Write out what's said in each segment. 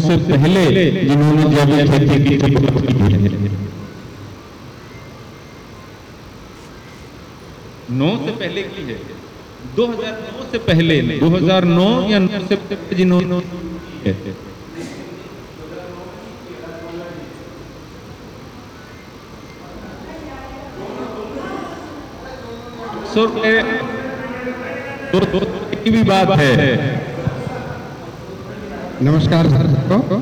से पहले जिन्होंने जैविक खेती की थी नौ से पहले की है। 2009 से पहले 2009 या 9 से पहले जिन्होंने है। दो दो की भी बात है। नमस्कार सर सबको।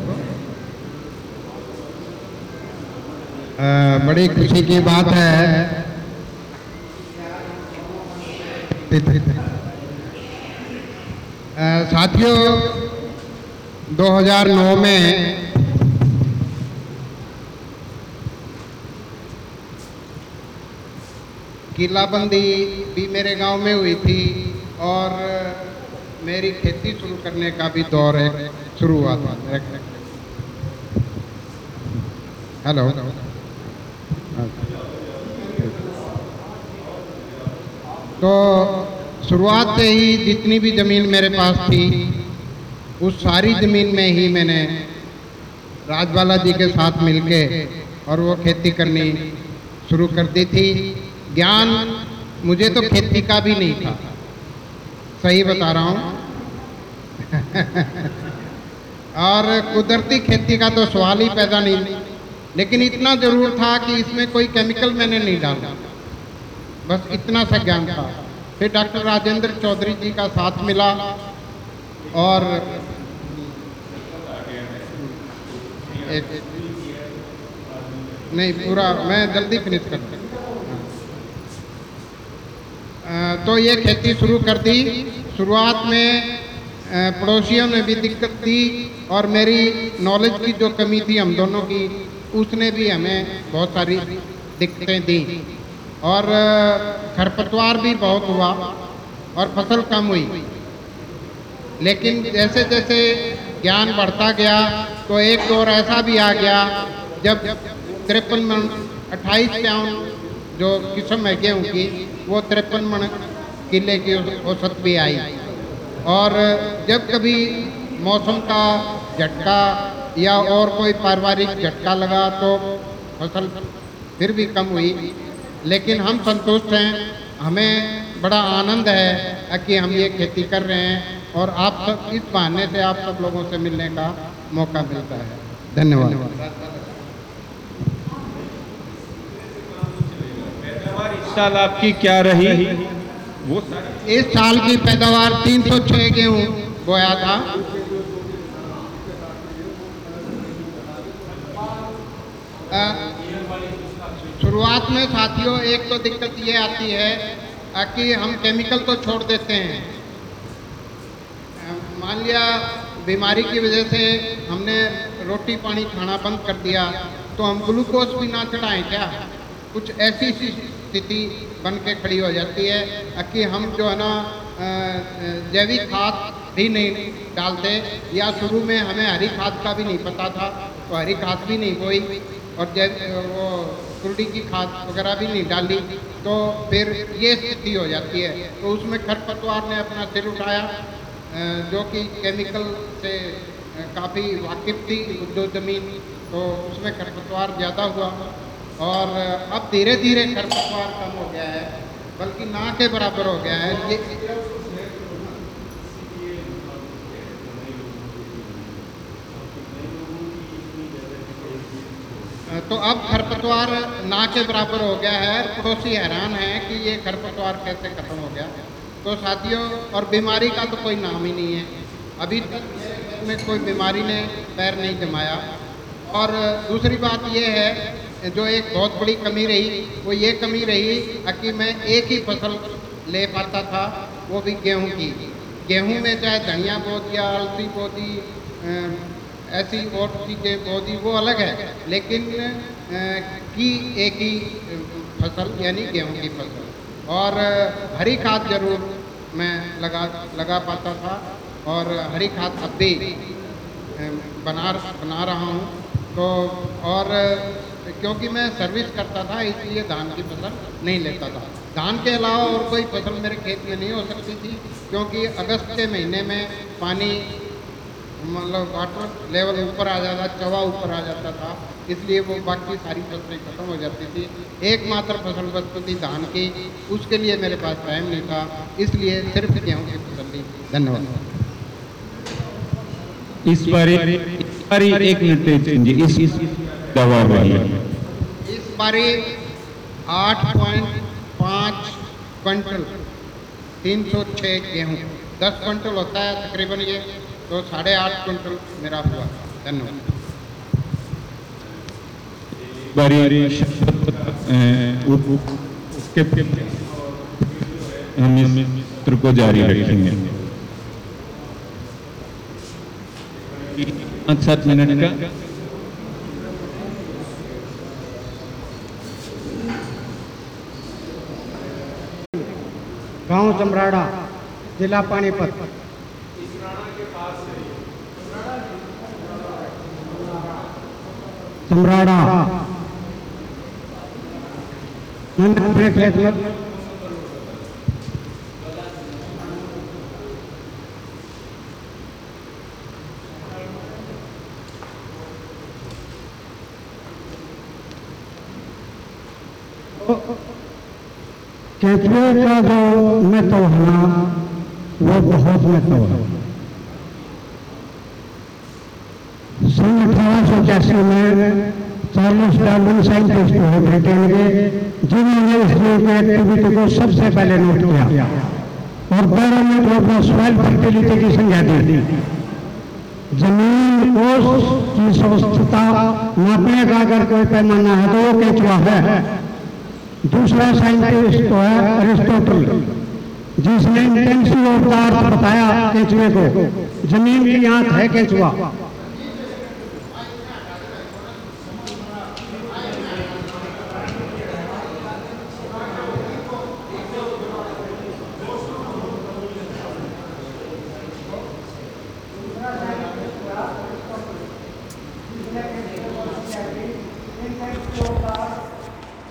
बड़ी खुशी की बात है। साथियों 2009 में किलाबंदी भी मेरे गाँव में हुई थी। और मेरी खेती शुरू करने का भी दौर एक शुरू हुआ था। हेलो तो शुरुआत से ही जितनी भी ज़मीन मेरे पास थी, उस सारी ज़मीन में ही मैंने राजबाला जी के साथ मिलके और वो खेती करनी शुरू कर दी थी। ज्ञान मुझे तो खेती का भी नहीं था। सही बता रहा हूँ। और कुदरती खेती का तो सवाल ही पैदा नहीं। लेकिन इतना ज़रूर था कि इसमें कोई केमिकल मैंने नहीं डाला। बस इतना सा ज्ञान था। फिर डॉक्टर राजेंद्र चौधरी जी का साथ मिला और एक नहीं पूरा मैं जल्दी फिनिश कर दूँ अ, तो ये खेती शुरू कर दी। शुरुआत में पड़ोसियों ने भी दिक्कत दी और मेरी नॉलेज की जो कमी थी हम दोनों की, उसने भी हमें बहुत सारी दिक्कतें दी। और खरपतवार भी बहुत हुआ और फ़सल कम हुई। लेकिन जैसे जैसे ज्ञान बढ़ता गया तो एक दौर ऐसा भी आ गया, जब तिरपन मन, अट्ठाईस पाउंड जो किस्म है गेहूँ की वो तिरपन मन किले की औसत भी आई और जब कभी मौसम का झटका या और कोई पारिवारिक झटका लगा तो फ़सल फिर भी कम हुई। लेकिन हम संतुष्ट हैं, हमें बड़ा आनंद है कि हम ये खेती कर रहे हैं और आप सब इस बहाने से आप सब लोगों से मिलने का मौका मिलता है। धन्यवाद इस साल आपकी क्या रही? वो इस साल की पैदावार 306 गेहूँ बोया था। शुरुआत में साथियों, एक तो दिक्कत ये आती है कि हम केमिकल तो छोड़ देते हैं। मान लिया बीमारी की वजह से हमने रोटी पानी खाना बंद कर दिया तो हम ग्लूकोज भी ना चढ़ाएँ क्या? कुछ ऐसी स्थिति बन के खड़ी हो जाती है, कि हम जो है ना जैविक खाद भी नहीं डालते, या शुरू में हमें हरी खाद का भी नहीं पता था तो हरी खाद भी नहीं बोई, और वो कुरडी की खाद वगैरह भी नहीं डाली तो फिर ये स्थिति हो जाती है। तो उसमें खरपतवार ने अपना सिर उठाया जो कि केमिकल से काफ़ी वाकिफ थी जो ज़मीन तो उसमें खरपतवार ज़्यादा हुआ। और अब धीरे धीरे खरपतवार कम हो गया है, बल्कि ना के बराबर हो गया है। ये तो अब खरपतवार ना के बराबर हो गया है। पड़ोसी हैरान है कि ये खरपतवार कैसे खत्म हो गया। तो साथियों, और बीमारी का तो कोई नाम ही नहीं है। अभी तक में कोई बीमारी ने पैर नहीं जमाया। और दूसरी बात ये है जो एक बहुत बड़ी कमी रही, वो ये कमी रही कि मैं एक ही फ़सल ले पाता था, वो भी गेहूँ की। गेहूँ में चाहे धनिया बो दिया अलसी बो दी ऐसी और चीज़ें बो दी वो अलग है। लेकिन की एक ही फ़सल, यानी गेहूँ की फ़सल। और हरी खाद ज़रूर मैं लगा लगा पाता था और हरी खाद अब भी बना बना रहा हूँ। तो और क्योंकि मैं सर्विस करता था इसलिए धान की फ़सल नहीं लेता था धान के अलावा और कोई फ़सल मेरे खेत में नहीं हो सकती थी क्योंकि अगस्त के महीने में पानी मतलब वाटर लेवल ऊपर आ जाता चवा ऊपर आ जाता था इसलिए वो बाकी सारी फ़सलें खत्म हो जाती थी एकमात्र फ़सल बचती थी धान की उसके लिए मेरे पास टाइम नहीं था इसलिए सिर्फ़ गेहूँ की फ़सल ली धन्यवाद इस बार एक मिनट इस इस बारी, आठ पॉइंट पाँच क्विंटल, तीन सौ छः गेहूँ। दस क्विंटल होता है तकरीबन ये तो साढ़े आठ क्विंटल मेरा हुआ। धन्यवाद। बारी उसके सत्र को जारी रखेंगे। पाँच मिनट का। गाँव चमराड़ा जिला पानीपत। चमराड़ा मैंने अपने में केचुए का जो महत्व है ना वो बहुत महत्व है। सन अठारह सौ इक्यासी में चार्ल्स डार्विन साइंटिस्ट हुए ब्रिटेन के, जिन्होंने इस एक्टिविटी को सबसे पहले नोट किया और बैरोमीटर ऑफ़ सॉइल फर्टिलिटी की संज्ञा दी ज़मीन ओस की स्वस्थता नापने का अगर कोई पैमाना है तो वो केचुआ है। दूसरा साइंटिस्ट तो है अरिस्टोटल, जिसने इंटेंसिव अवतार बताया केचुए को। ज़मीन की आँख है केचुआ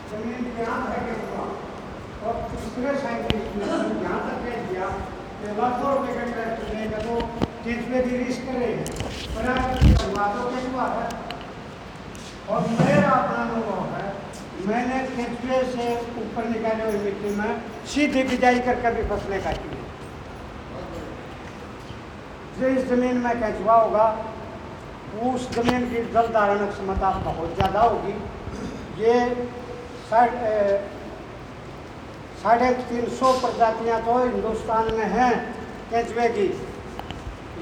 ज़मीन की आँख है केचुआ और दूसरे साइंटिस्ट ने यहाँ तक कह दिया कि लाखों रुपए का ट्रैक्टर लेगा तो केचुए की रिस्क करे पर केचुआ तो केचुआ है और मेरा अपना अनुभव है मैंने केचुए से ऊपर निकाले हुई मिट्टी में सीधी बिजाई कर कभी फ़सलें काटी हैं जिस ज़मीन में केचुआ होगा उस ज़मीन की जल धारण क्षमता बहुत ज़्यादा होगी। ये साढ़े तीन सौ प्रजातियाँ तो हिंदुस्तान में हैं केंचुए की।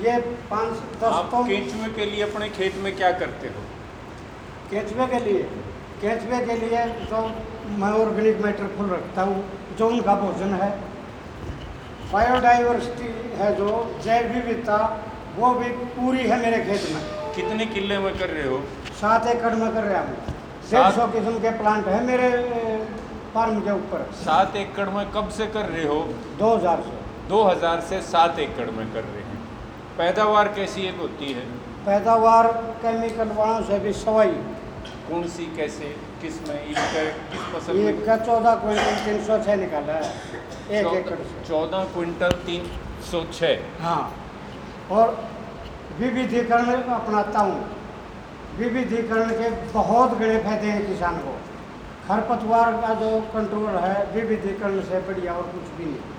ये पाँच दस आप तो केंचुए के लिए अपने खेत में क्या करते हो? केंचुए के लिए? केंचुए के लिए तो मैं ऑर्गेनिक मैटर फुल रखता हूँ। जो उनका भोजन है। बायोडाइवर्सिटी है जो जैव विविधता वो भी पूरी है मेरे खेत में। कितने किले में कर रहे हो? सात एकड़ में कर रहा हूँ डेढ़ सौ किस्म के प्लांट है मेरे फार्म के ऊपर। सात एकड़ में कब से कर रहे हो? दो हज़ार से। 2000 से सात एकड़ में कर रहे हैं। पैदावार कैसी एक होती है? पैदावार केमिकल वालों से भी सवाई। कौन सी कैसे? किसमें इसका किस फ़सल में? का चौदह क्विंटल तीन सौ छः निकाला है। एक एकड़ से। चौदह क्विंटल तीन सौ छः हाँ। और विविधीकरण अपनाता हूँ। विविधीकरण के बहुत बड़े फ़ायदे हैं किसान को। खरपतवार का जो कंट्रोल है विविधीकरण से बढ़िया और कुछ भी नहीं।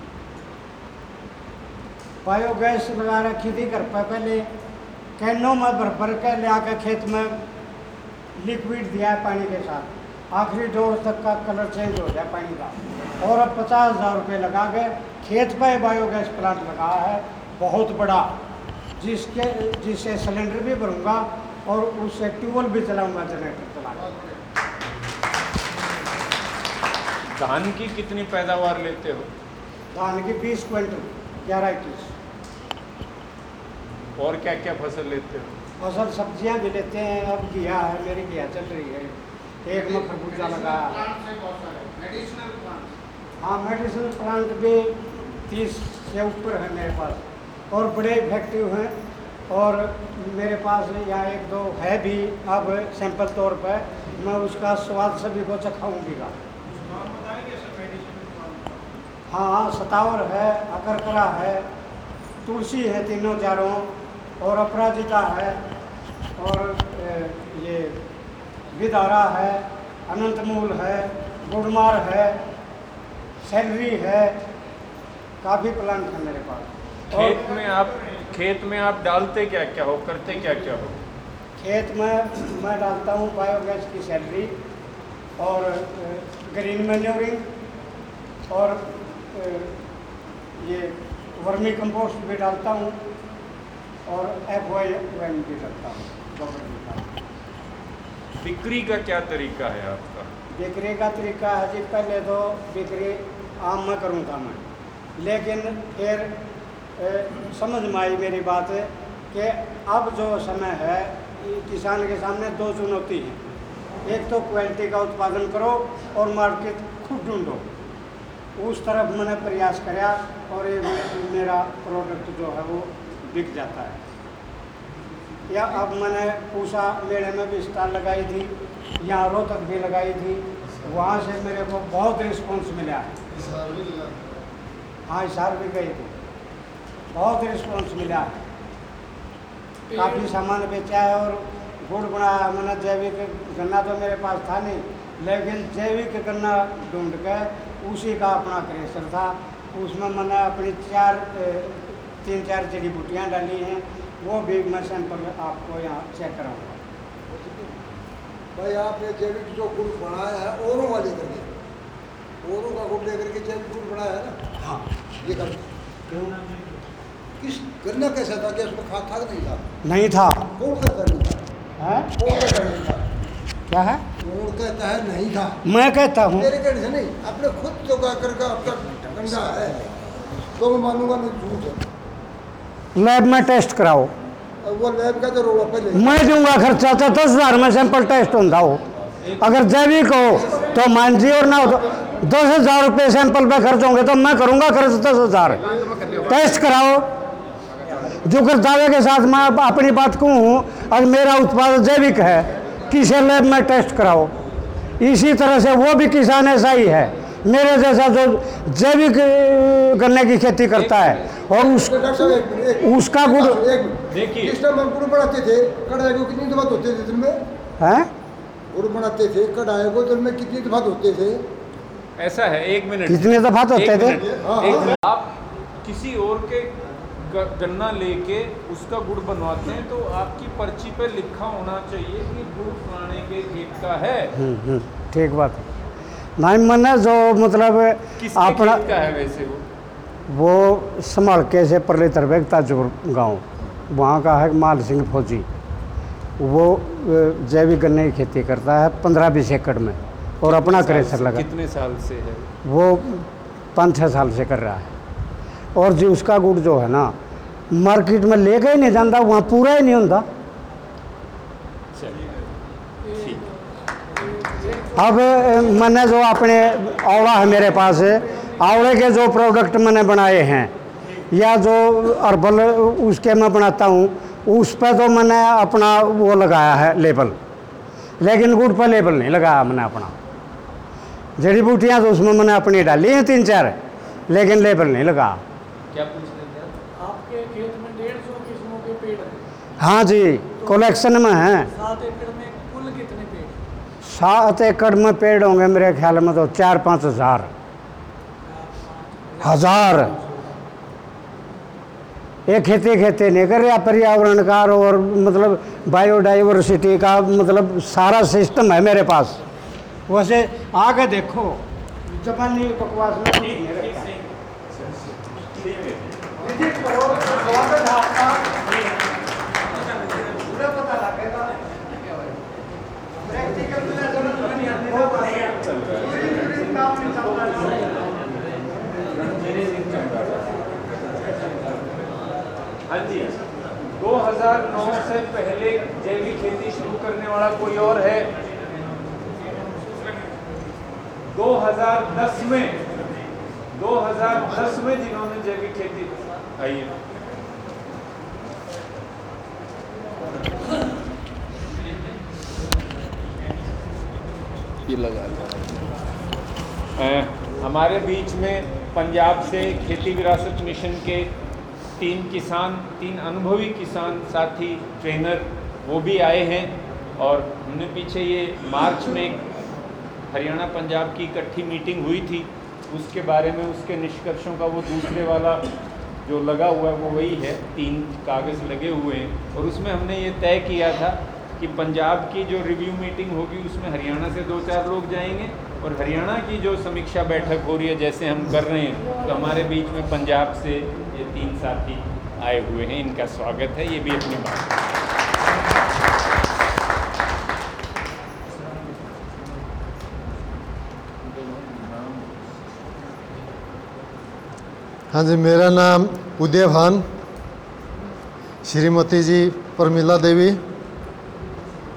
बायोगैस लगा रखी थी घर पर पहले। कैनों में भर भर के ले आकर खेत में लिक्विड दिया है पानी के साथ। आखिरी डोर तक का कलर चेंज हो गया पानी का। और अब पचास हज़ार रुपये लगा के खेत पर बायोगैस प्लांट लगाया है बहुत बड़ा। जिसके जिससे सिलेंडर भी भरूँगा और उससे ट्यूबवेल भी चलाऊँगा जनरेटर चला धान की कितनी पैदावार लेते हो? धान की बीस क्विंटल ग्यारह इक्कीस। और क्या क्या फ़सल लेते हो? फ़सल सब्ज़ियाँ भी लेते हैं, अब घिया है, मेरी घिया चल रही है। एक में खरबूजा लगा। हाँ मेडिसिन प्लांट भी तीस से ऊपर है मेरे पास। और बड़े इफ़ेक्टिव हैं। और मेरे पास यहाँ एक दो है भी, अब सैंपल तौर पर। मैं उसका स्वाद सभी को चखाऊँगी का हाँ सतावर है, अकरकरा है, तुलसी है तीनों चारों, और अपराजिता है। और ये विदारा है अनंतमूल है गुड़मार है सैलरी है काफ़ी प्लांट है मेरे पास खेत में आप खेत में आप डालते क्या क्या हो करते क्या क्या हो खेत में मैं डालता हूँ बायोगैस की सैलरी और ग्रीन मैन्योरिंग और ये वर्मी कंपोस्ट भी डालता हूँ और एफ़ वाई भी डालता भी डालता हूँ। बिक्री का क्या तरीका है आपका? बिक्री का तरीका है जी पहले तो बिक्री आम में करूँ था मैं। लेकिन फिर अ, समझ में आई मेरी बात कि अब जो समय है किसान के सामने दो चुनौती हैं। एक तो क्वालिटी का उत्पादन करो और मार्केट खुद ढूंढो। उस तरफ़ मैंने प्रयास कराया और ये मेरा प्रोडक्ट जो है वो बिक जाता है। या अब मैंने पूसा मेले में भी स्टॉल लगाई थी यहाँ रोहतक भी लगाई थी, वहाँ से मेरे को बहुत रिस्पॉन्स मिला। है हिसार भी गई थी। बहुत रिस्पॉन्स मिला। काफ़ी सामान बेचा है और गुड़ बनाया। मैंने जैविक गन्ना तो मेरे पास था नहीं, लेकिन जैविक गन्ना ढूंढ के उसी का अपना क्रेशर था। उसमें मैंने अपनी चार तीन चार जड़ी बूटियाँ डाली हैं। वो भी मैं सैंपल आपको यहाँ चेक कराऊँगा। भाई आपने जैविक जो गुड़ बनाया है औरों वाले करके औरों का गुड़ लेकर के जैविक गुड़ बनाया है ना? हाँ। ये कर। क्यों किस करना कैसा था? कि उसमें खाद था कि नहीं था? नहीं था। कौन कहता नहीं था। है? कौन कहता नहीं था। क्या है? कौन कहता है? नहीं था। मैं कहता हूँ। मेरे कहने से नहीं आपने खुद जो गा करके आपका गंदा है। तो मैं मानूँगा नहीं झूठ है। लैब में टेस्ट कराओ। वो लैब का तो रोड़ा पहले मैं दूँगा खर्चा तो दस हज़ार में सैंपल टेस्ट होता हो अगर जैविक हो तो मान जी और ना हो तो दस हज़ार रुपये सैंपल पे खर्च होंगे तो मैं करूँगा खर्च दस हज़ार। टेस्ट कराओ। जो कर दावे के साथ मैं अपनी बात कहूँ अगर मेरा उत्पाद जैविक है किसे लैब में टेस्ट कराओ। इसी तरह से वो भी किसान ऐसा ही है। मेरे जैसा जो जैविक गन्ने की खेती करता है और उस मिनट। उसका गुड़ देखिए। बनाते थे कढ़ाई को कितनी दफ़ा धोते थे दिन में? है? गुड़ बनाते थे कढ़ाई को दिन में कितनी दफ़ा धोते थे? ऐसा है एक मिनट। कितने दफ़ा तो होते थे? हाँ, हाँ। आप किसी और के गन्ना लेके उसका गुड़ बनवाते हैं तो आपकी पर्ची पे लिखा होना चाहिए कि गुड़ फलाने के खेत का है। हम्म, हम्म, ठीक बात है। नहीं मैंने जो मतलब किसके अपना है वैसे वो? वो संभाल के से परले तरबेग ताजपुर गाँव वहाँ का है माल सिंह फौजी। वो जैविक गन्ने की खेती करता है पंद्रह बीस एकड़ में और अपना क्रेशर लगा कितने साल से है? वो पाँच छः साल से कर रहा है। और जी उसका गुड़ जो है ना मार्केट में लेके ही नहीं जाता वहाँ पूरा ही नहीं होता चलिए ठीक अब मैंने जो अपने आवड़ा है मेरे पास आवड़े के जो प्रोडक्ट मैंने बनाए हैं या जो अर्बल उसके मैं बनाता हूँ उस पर तो मैंने अपना वो लगाया है लेबल लेकिन गुड़ पर लेबल नहीं लगाया मैंने अपना। जड़ी बूटियाँ तो उसमें मैंने अपनी डाली हैं तीन चार लेकिन लेबल नहीं लगा। क्या पूछ रहे थे आप? आपके खेत में डेढ़ सौ किस्मों के पेड़ हैं। हाँ जी कलेक्शन में हैं सात एकड़ में कुल कितने पेड़ सात एकड़ में पेड़ होंगे मेरे ख्याल में तो चार पाँच हज़ार। हज़ार। ये खेती खेती नहीं कर रहा पर्यावरण का और मतलब बायोडाइवर्सिटी का मतलब सारा सिस्टम है मेरे पास। वैसे आगे देखो, जापानी बकवास में कुछ नहीं रहता। विज़िट करो, स्वागत है आपका। पूरा पता लगेगा। प्रैक्टिकल में ज़रूरत नहीं है, वो बढ़िया। पूरी काम नहीं चल रहा है। हाँ जी 2009 से पहले जैविक खेती शुरू करने वाला कोई और है 2010 में 2010 में जिन्होंने जैविक खेती आइए ये लगा। अ, हमारे बीच में पंजाब से खेती विरासत मिशन के तीन किसान, तीन अनुभवी किसान साथी ट्रेनर वो भी आए हैं और हमने पीछे ये मार्च में हरियाणा, पंजाब की इकट्ठी मीटिंग हुई थी। उसके बारे में, उसके निष्कर्षों का वो दूसरे वाला जो लगा हुआ है, वो वही है। तीन कागज़ लगे हुए हैं और उसमें हमने ये तय किया था कि पंजाब की जो रिव्यू मीटिंग होगी, उसमें हरियाणा से दो चार लोग जाएँगे। और हरियाणा की जो समीक्षा बैठक हो रही है, जैसे हम कर रहे हैं तो हमारे बीच में पंजाब से ये तीन साथी आए हुए हैं, इनका स्वागत है, ये भी अपनी बात। हाँ जी, मेरा नाम उदय भान, श्रीमती जी परमिला देवी,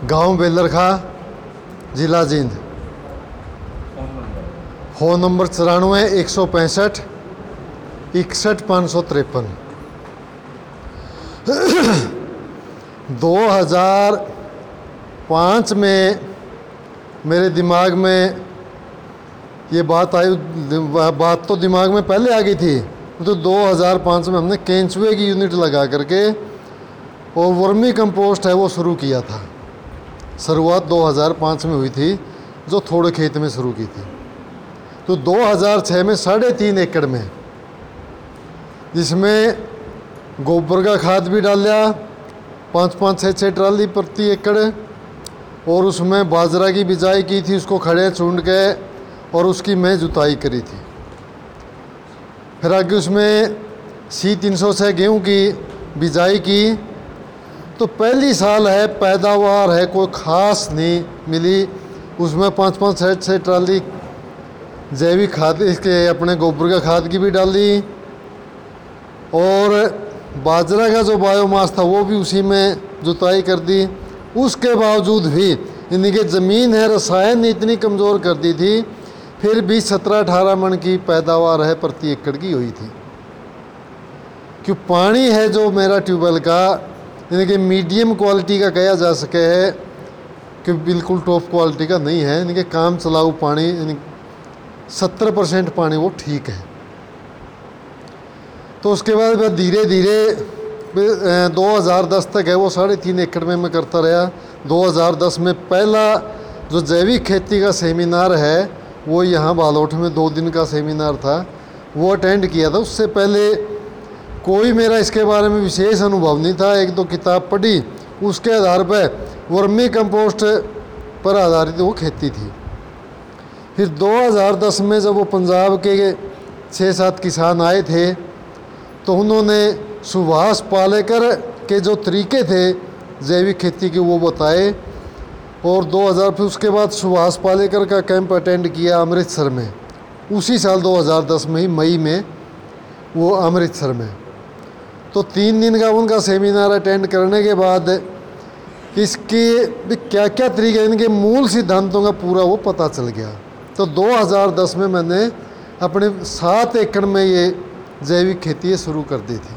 गाँव बेलरखा, जिला जींद। फ़ोन नंबर चौरानवे, एक सौ पैंसठ, इकसठ पाँच सौ तिरपन। दो हज़ार पाँच में मेरे दिमाग में ये बात आई बात तो दिमाग में पहले आ गई थी तो 2005 में हमने केंचुए की यूनिट लगा करके और वर्मी कंपोस्ट है वो शुरू किया था। शुरुआत 2005 में हुई थी, जो थोड़े खेत में शुरू की थी। तो 2006 में साढ़े तीन एकड़ में, जिसमें गोबर का खाद भी डाल लिया पाँच पाँच छः छः ट्राली प्रति एकड़, और उसमें बाजरा की बिजाई की थी, उसको खड़े चूंड के, और उसकी मैं जुताई करी थी। फिर आगे उसमें सी तीन सौ छः गेहूँ की बिजाई की। तो पहली साल है, पैदावार है, कोई ख़ास नहीं मिली, उसमें पाँच पाँच छः छः ट्राली जैविक खाद, इसके अपने गोबर का खाद की भी डाली और बाजरा का जो बायोमास था, वो भी उसी में जुताई कर दी। उसके बावजूद भी इनकी ज़मीन है, रसायन ने इतनी कमज़ोर कर दी थी, फिर भी सत्रह अठारह मन की पैदावार है, प्रति एकड़ की हुई थी। क्यों पानी है जो मेरा ट्यूबवेल का, यानी कि मीडियम क्वालिटी का कहा जा सके है कि बिल्कुल टॉप क्वालिटी का नहीं है, यानी कि काम चलाऊ पानी, यानी सत्तर परसेंट पानी वो ठीक है। तो उसके बाद मैं धीरे धीरे दो हज़ार दस तक है, वो साढ़े तीन एकड़ में मैं करता रहा। 2010 में पहला जो जैविक खेती का सेमिनार है, वो यहाँ बालोट में दो दिन का सेमिनार था। वो अटेंड किया था। उससे पहले कोई मेरा इसके बारे में विशेष अनुभव नहीं था। एक दो किताब पढ़ी, उसके आधार पर वर्मी कंपोस्ट पर आधारित वो खेती थी। फिर 2010 में जब वो पंजाब के छः सात किसान आए थे तो उन्होंने सुभाष पालेकर के जो तरीके थे जैविक खेती के वो बताए, और 2000 फिर उसके बाद सुभाष पालेकर का कैंप अटेंड किया अमृतसर में। उसी साल 2010 में ही, मई में, वो अमृतसर में। तो तीन दिन का उनका सेमिनार अटेंड करने के बाद इसके क्या क्या तरीके इनके मूल सिद्धांतों का पूरा वो पता चल गया। तो 2010 में मैंने अपने सात एकड़ में ये जैविक खेती शुरू कर दी थी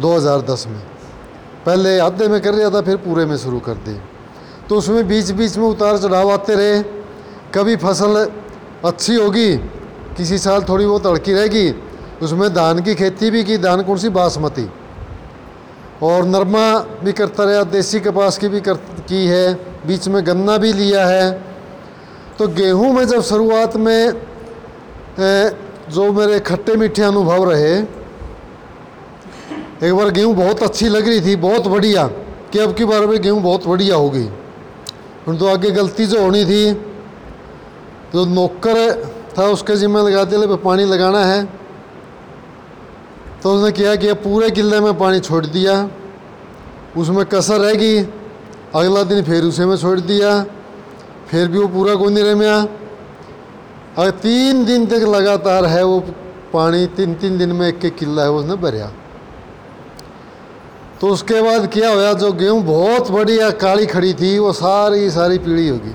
2010 में। पहले आधे में कर रहा था, फिर पूरे में शुरू कर दी। तो उसमें बीच बीच में उतार चढ़ाव आते रहे। कभी फ़सल अच्छी होगी, किसी साल थोड़ी बहुत अड़की रहेगी, उसमें धान की खेती भी की, धान कौन सी? बासमती। और नरमा भी करता रहा, देसी कपास की भी कर, की है, बीच में गन्ना भी लिया है। तो गेहूँ में जब शुरुआत में जो मेरे खट्टे मीठे अनुभव रहे, एक बार गेहूँ बहुत अच्छी लग रही थी, बहुत बढ़िया, कि अब की बार में गेहूँ बहुत बढ़िया हो गई। तो आगे गलती जो होनी थी तो नौकर था उसके जिम्मे लगा दिया पानी लगाना है। तो उसने किया कि पूरे किले में पानी छोड़ दिया, उसमें कसर रहेगी अगला दिन फिर उसे में छोड़ दिया। फिर भी वो पूरा को नहीं रहा अगर तीन दिन तक लगातार है वो पानी, तीन तीन दिन में एक एक किला है उसने भरिया। तो उसके बाद क्या होया, जो गेहूँ बहुत बढ़िया काली खड़ी थी, वो सारी सारी पीली होगी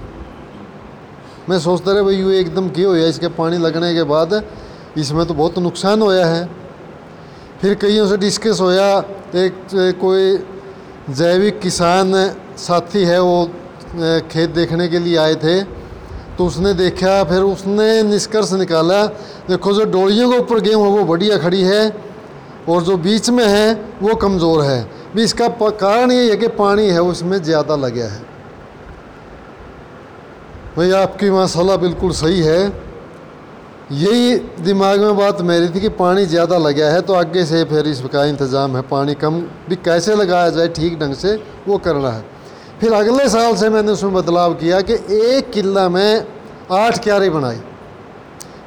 मैं सोचता रहा, भाई, ये एकदम क्यों होया? इसके पानी लगने के बाद इसमें तो बहुत नुकसान होया है। फिर कईयों से डिस्कस होया एक कोई जैविक किसान साथी है, वो खेत देखने के लिए आए थे तो उसने देखा, फिर उसने निष्कर्ष निकाला, देखो जो डोलियों के ऊपर गेहूँ है, वो बढ़िया खड़ी है और जो बीच में है, वो कमज़ोर है। भी इसका कारण ये है कि पानी है, उसमें ज़्यादा लगा है। भाई, आपकी मसाला बिल्कुल सही है। यही दिमाग में बात मेरी थी कि पानी ज़्यादा लगा है तो आगे से फिर इसका इंतज़ाम है, पानी कम भी कैसे लगाया जाए, ठीक ढंग से, वो करना है। फिर अगले साल से मैंने उसमें बदलाव किया कि एक किला में आठ क्यारी बनाई।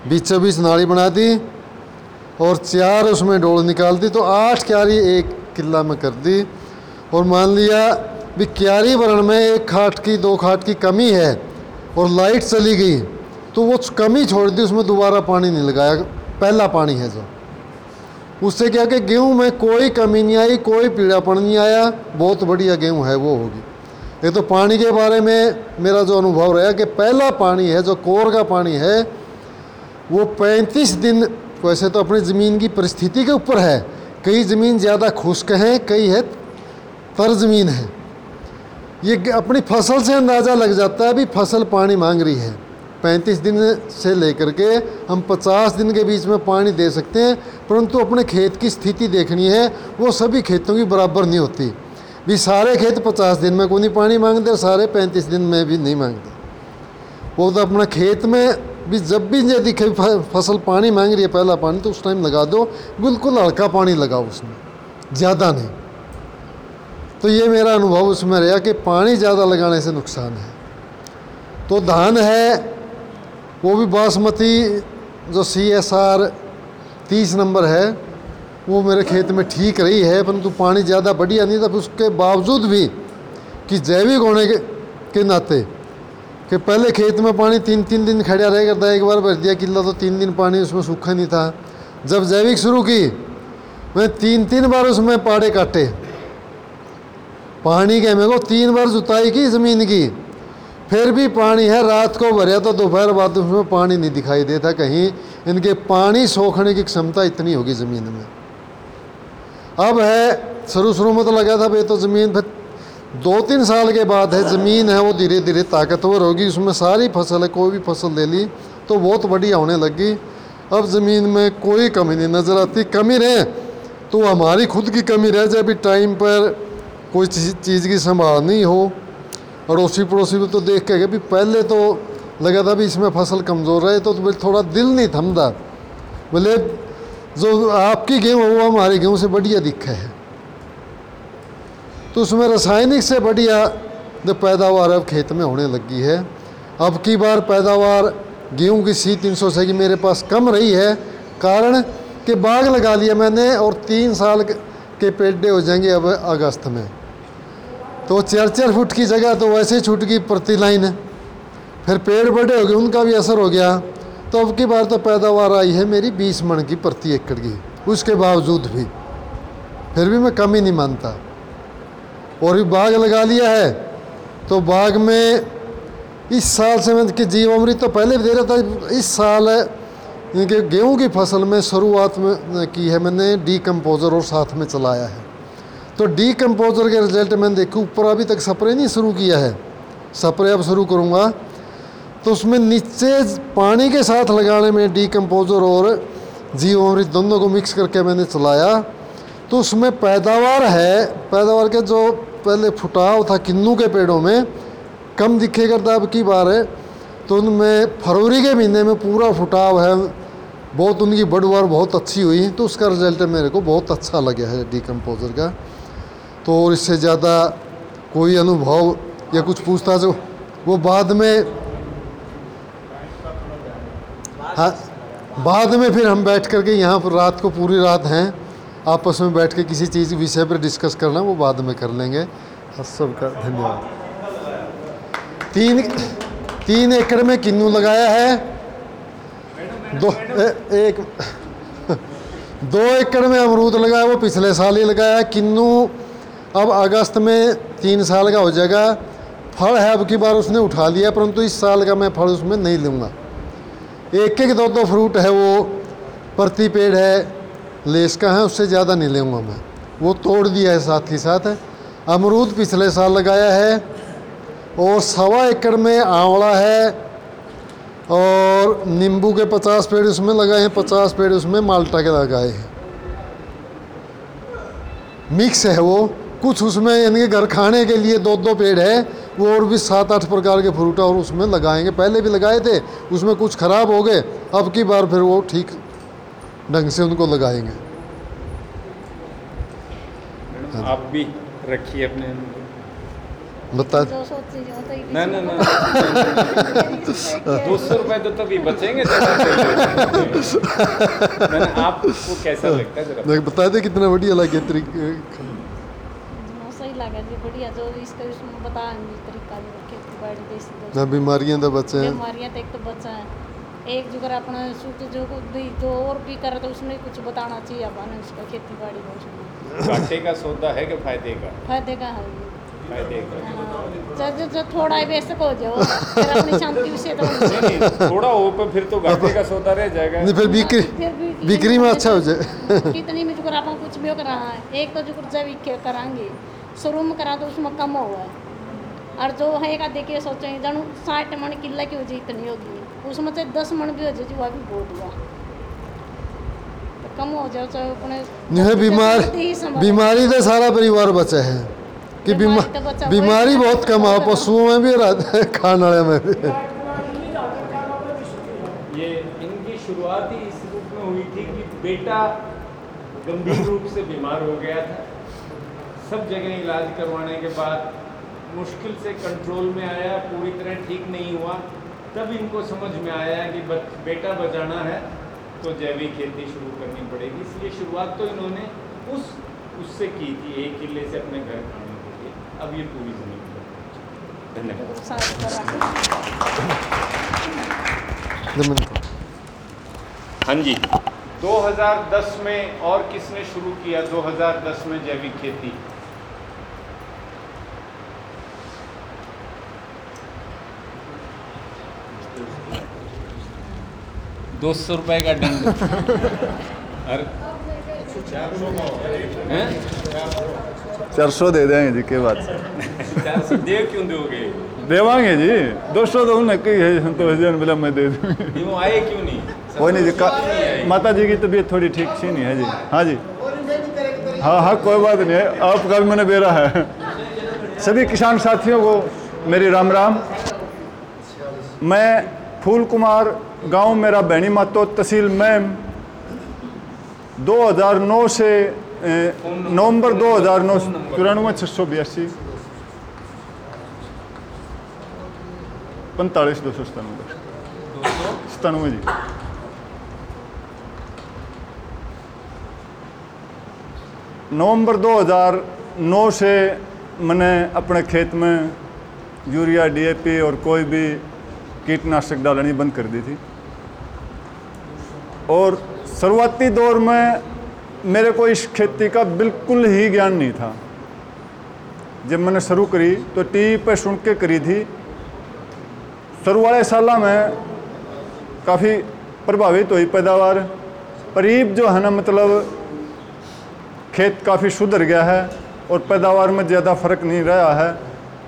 बीचों बीच नाली बना दी और चार उसमें डोल निकाल दी तो आठ क्यारी एक किला में कर दी। और मान लिया भी क्यारी भरण में एक खाट की, दो खाट की कमी है और लाइट चली गई तो वो कमी छोड़ दी, उसमें दोबारा पानी नहीं लगाया। पहला पानी है जो। उससे क्या कि गेहूँ में कोई कमी नहीं आई, कोई पीड़ापन नहीं आया, बहुत बढ़िया गेहूँ है, वो होगी। ये तो पानी के बारे में मेरा जो अनुभव रहा कि पहला पानी है, जो कोर का पानी है, वो पैंतीस दिन, वैसे तो अपनी ज़मीन की परिस्थिति के ऊपर है। कई ज़मीन ज़्यादा खुश्क है, कई है, तर ज़मीन है। ये अपनी फ़सल से अंदाज़ा लग जाता है भी फ़सल पानी मांग रही है। पैंतीस दिन से लेकर के हम पचास दिन के बीच में पानी दे सकते हैं, परंतु अपने खेत की स्थिति देखनी है, वो सभी खेतों की बराबर नहीं होती। भी सारे खेत पचास दिन में को नहीं पानी मांगते और सारे पैंतीस दिन में भी नहीं मांगते। वो तो अपना खेत में भी जब भी यदि फ़सल पानी मांग रही है, पहला पानी तो उस टाइम लगा दो, बिल्कुल हल्का पानी लगाओ उसमें, ज़्यादा नहीं। तो ये मेरा अनुभव उसमें रहा कि पानी ज़्यादा लगाने से नुकसान है। तो धान है, वो भी बासमती, जो सी एस आर तीस नंबर है वो मेरे खेत में ठीक रही है परंतु पानी ज़्यादा बढ़िया नहीं था। उसके बावजूद भी कि जैविक होने के, के नाते कि पहले खेत में पानी तीन तीन दिन खड़ा रह करता एक बार भर दिया किला तो तीन दिन पानी उसमें सूखा नहीं था। जब जैविक शुरू की मैं तीन तीन बार उसमें पाड़े काटे। पानी के मेरे को तीन बार जुताई की ज़मीन की फिर भी पानी है रात को भरा तो दोपहर बाद उसमें पानी नहीं दिखाई देता कहीं। इनके पानी सोखने की क्षमता इतनी होगी ज़मीन में। अब है शुरू शुरू में तो लगा था भाई तो ज़मीन फिर दो तीन साल के बाद है ज़मीन है वो धीरे धीरे ताकतवर होगी उसमें सारी फ़सल है कोई भी फ़सल ले ली तो बहुत बढ़िया होने लगी। अब ज़मीन में कोई कमी नहीं नज़र आती कमी रहे तो हमारी खुद की कमी रह जाए भी टाइम पर कोई चीज़ की संभाल नहीं हो। अड़ोसी पड़ोसी में तो देख के भी पहले तो लगा था भी इसमें फ़सल कमज़ोर रहे तो, तो थोड़ा दिल नहीं थमदा बोले जो आपकी गेहूँ है, वो हमारे गेहूँ से बढ़िया दिखा है। तो उसमें रासायनिक से बढ़िया जो पैदावार अब खेत में होने लगी है। अब की बार पैदावार गेहूँ की सी तीन सौ से की मेरे पास कम रही है, कारण कि बाग लगा लिया मैंने और तीन साल के- के पेडे हो जाएँगे अब अगस्त में। तो चार चार फुट की जगह तो वैसे ही छूट गई प्रति लाइन। फिर पेड़ बड़े हो गए, उनका भी असर हो गया। तो अब की बार तो पैदावार आई है मेरी बीस मन की प्रति एकड़ की। उसके बावजूद भी, फिर भी मैं कमी नहीं मानता। और भी बाग लगा लिया है तो बाग में इस साल से मैं कि जीवामृत तो पहले भी दे रहा था, इस साल इनके गेहूँ की फ़सल में शुरुआत में की है मैंने डी कम्पोज़र और साथ में चलाया है। तो डी कंपोजर के रिज़ल्ट मैंने देखा, ऊपर अभी तक स्प्रे नहीं शुरू किया है। स्प्रे अब शुरू करूँगा। तो उसमें नीचे पानी के साथ लगाने में डी कंपोजर और जीवामृत दोनों को मिक्स करके मैंने चलाया। तो उसमें पैदावार है, पैदावार के जो पहले फुटाव था किन्नू के पेड़ों में, कम दिखे करता अब की बार है। तो उनमें फरवरी के महीने में पूरा फुटाव है, बहुत उनकी बढ़वार बहुत अच्छी हुई। तो उसका रिज़ल्ट मेरे को बहुत अच्छा लगा है डिकम्पोजर का। तो और इससे ज़्यादा कोई अनुभव या कुछ पूछता जो वो बाद में हाँ बाद में फिर हम बैठ करके यहाँ पर रात को पूरी रात हैं। आपस में बैठ के किसी चीज़ विषय पर डिस्कस करना वो बाद में कर लेंगे। सबका धन्यवाद। तीन तीन एकड़ में किन्नू लगाया है। दो ए, एक दो एकड़ में अमरूद लगाया वो पिछले साल ही लगाया। किन्नू अब अगस्त में तीन साल का हो जाएगा। फल है अब की बार उसने उठा लिया परंतु इस साल का मैं फल उसमें नहीं लूँगा। एक एक दो दो फ्रूट है वो, प्रति पेड़ है लेस का है, उससे ज़्यादा नहीं लूँगा मैं। वो तोड़ दिया है साथ ही साथ। अमरूद पिछले साल लगाया है और सवा एकड़ में आंवला है और नींबू के पचास पेड़ उसमें लगाए हैं, पचास पेड़ उसमें माल्टा के लगाए हैं। मिक्स है वो। कुछ उसमें यानी कि घर खाने के लिए दो दो पेड़ है वो और भी सात आठ प्रकार के फ्रूट और उसमें लगाएँगे। पहले भी लगाए थे उसमें कुछ ख़राब हो गए अब की बार फिर वो ठीक ढंग से उनको लगाएँगे। आप भी रखिए अपने बता जो तो ना ना ना। दो सौ रुपए तो तभी बचेंगे मैंने आपको कैसा लगता है जरा बता दे कितना बढ़िया लगे तरीके। जो सही लगा जी बढ़िया जो इसका बता तरीका जो खेती बाड़ी देसी दो ना बीमारियाँ तो बचे हैं बीमारियाँ तो एक तो बचा है एक जो कर अपना सूट जो भी जो और भी करे तो उसमें कुछ बताना चाहिए अपन उसका खेती बाड़ी का उसमें घाटे का सौदा है कि फ़ायदे का फ़ायदे का है ये फ़ायदे का हाँ, जो जो थोड़ा ही बेसक हो जाओ फिर अपनी शांति से तो नहीं, नहीं, थोड़ा हो पर फिर तो घाटे का सौदा रह जाएगा नहीं फिर बिक्री फिर भी बिक्री में अच्छा हो जाए कितनी में जो अपन कुछ भी कर रहा है एक तो जो कर जैविक के कराएँगे शुरू में करा तो उसमें कम हुआ है और जो है एक देखिए सोचो जन साठ मन किला की हो जाए इतनी होगी उसमें से दस मन भी हो जाए जो अभी बहुत हुआ। तो कम हो जाए चाहे अपने यह बीमार बीमारी से सारा परिवार बचा है कि बीमा बीमारी तो बीमारी। बहुत कम है पशुओं में भी और खाने वाले में भी। ये इनकी शुरुआत ही इस रूप में हुई थी कि बेटा गंभीर रूप से बीमार हो गया था। सब जगह इलाज करवाने के बाद मुश्किल से कंट्रोल में आया पूरी तरह ठीक नहीं हुआ। तब इनको समझ में आया कि बेटा बचाना है तो जैविक खेती शुरू करनी पड़ेगी। इसलिए शुरुआत तो इन्होंने उस उससे की थी एक किले से अपने घर खाने के लिए। अब ये पूरी ज़मीन पर धन्यवाद। हाँ जी। 2010 में और किसने शुरू किया? 2010 में जैविक खेती। दो सौ रुपये का दंड अरे चार सौ दे देंगे जी के चार सौ दे क्यों दोगे? देवांगे जी। दो सौ तो उन्हें कही है संतोष जैन बोला मैं दे दूँगी ये वो आए क्यों नहीं? कोई नहीं जी का, माता जी की तबीयत थोड़ी ठीक सी नहीं है जी। हाँ जी। हाँ हाँ कोई बात नहीं है। आपका भी मैंने बेरा है। सभी किसान साथियों को मेरी राम राम। मैं फूल कुमार, गाँव मेरा बहनी मातो, तहसील मैम। 2009 से नवंबर 2009 चौरानवे छः सौ बयासी। पैंतालीस, दो सौ सतानवे सतानवे जी। नवंबर 2009 से मैंने अपने खेत में यूरिया डीएपी और कोई भी कीटनाशक डालनी बंद कर दी थी। और शुरुआती दौर में मेरे को इस खेती का बिल्कुल ही ज्ञान नहीं था। जब मैंने शुरू करी तो टीवी पे सुन के करी थी। शुरू वाले साल में काफ़ी प्रभावित हुई पैदावार। करीब जो है ना मतलब खेत काफ़ी सुधर गया है और पैदावार में ज़्यादा फ़र्क नहीं रहा है।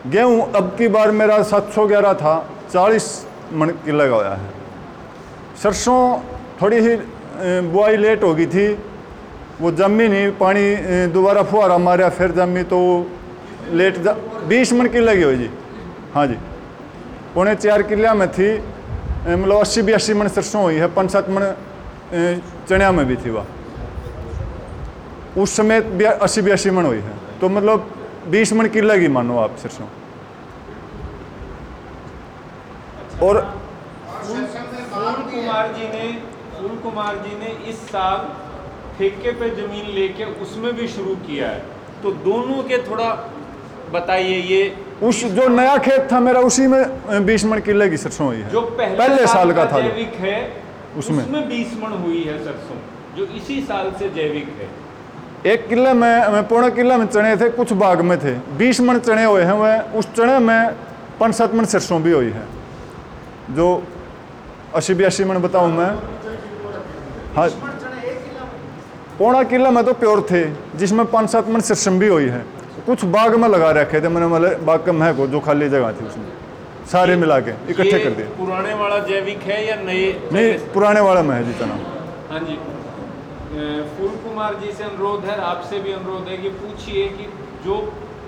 गेहूँ अब की बार मेरा 711 था 40 मन की लगाया है। सरसों थोड़ी ही बुआई लेट हो गई थी। वो जमी नहीं, पानी दोबारा फुहारा मारा, फिर जमी तो लेट जा, बीस मन की लगी हुई जी। हाँ जी। पौने चार किला में थी। मतलब अस्सी, बयासी मन सरसों हुई है, पाँच सात मन चनिया में भी थी वह। उस समय अस्सी, बयासी मन हुई है। तो मतलब बीस मन की लगी मानो आप सरसों। और फूल कुमार जी ने फूल कुमार जी ने इस साल ठेके पे ज़मीन लेके उसमें भी शुरू किया है। तो दोनों के थोड़ा बताइए ये। उस जो नया खेत था मेरा उसी में बीस मन की सरसों हुई है। जो पहले, पहले साल का था जैविक है उसमें। उसमें बीस मन हुई है सरसों जो इसी साल से जैविक है। एक किले में में पौने किले में चने थे कुछ बाग में थे। बीस मन चने हुए हैं वह उस चने में पाँच सात मन सरसों भी हुई है। जो अस्सी बयासी मन बताऊँ मैं। हाँ। पौना किला में तो प्योर थे जिसमें पाँच सात मन सरसों भी हुई है। कुछ बाग में लगा रखे थे मैंने मतलब बाग के महक जो खाली जगह थी उसमें। सारे मिला के इकट्ठे कर दिए। पुराने वाला जैविक है या नए? नहीं पुराने वाला में है जी तना हाँ जी। फूल कुमार जी से अनुरोध है आपसे भी अनुरोध है कि पूछिए कि जो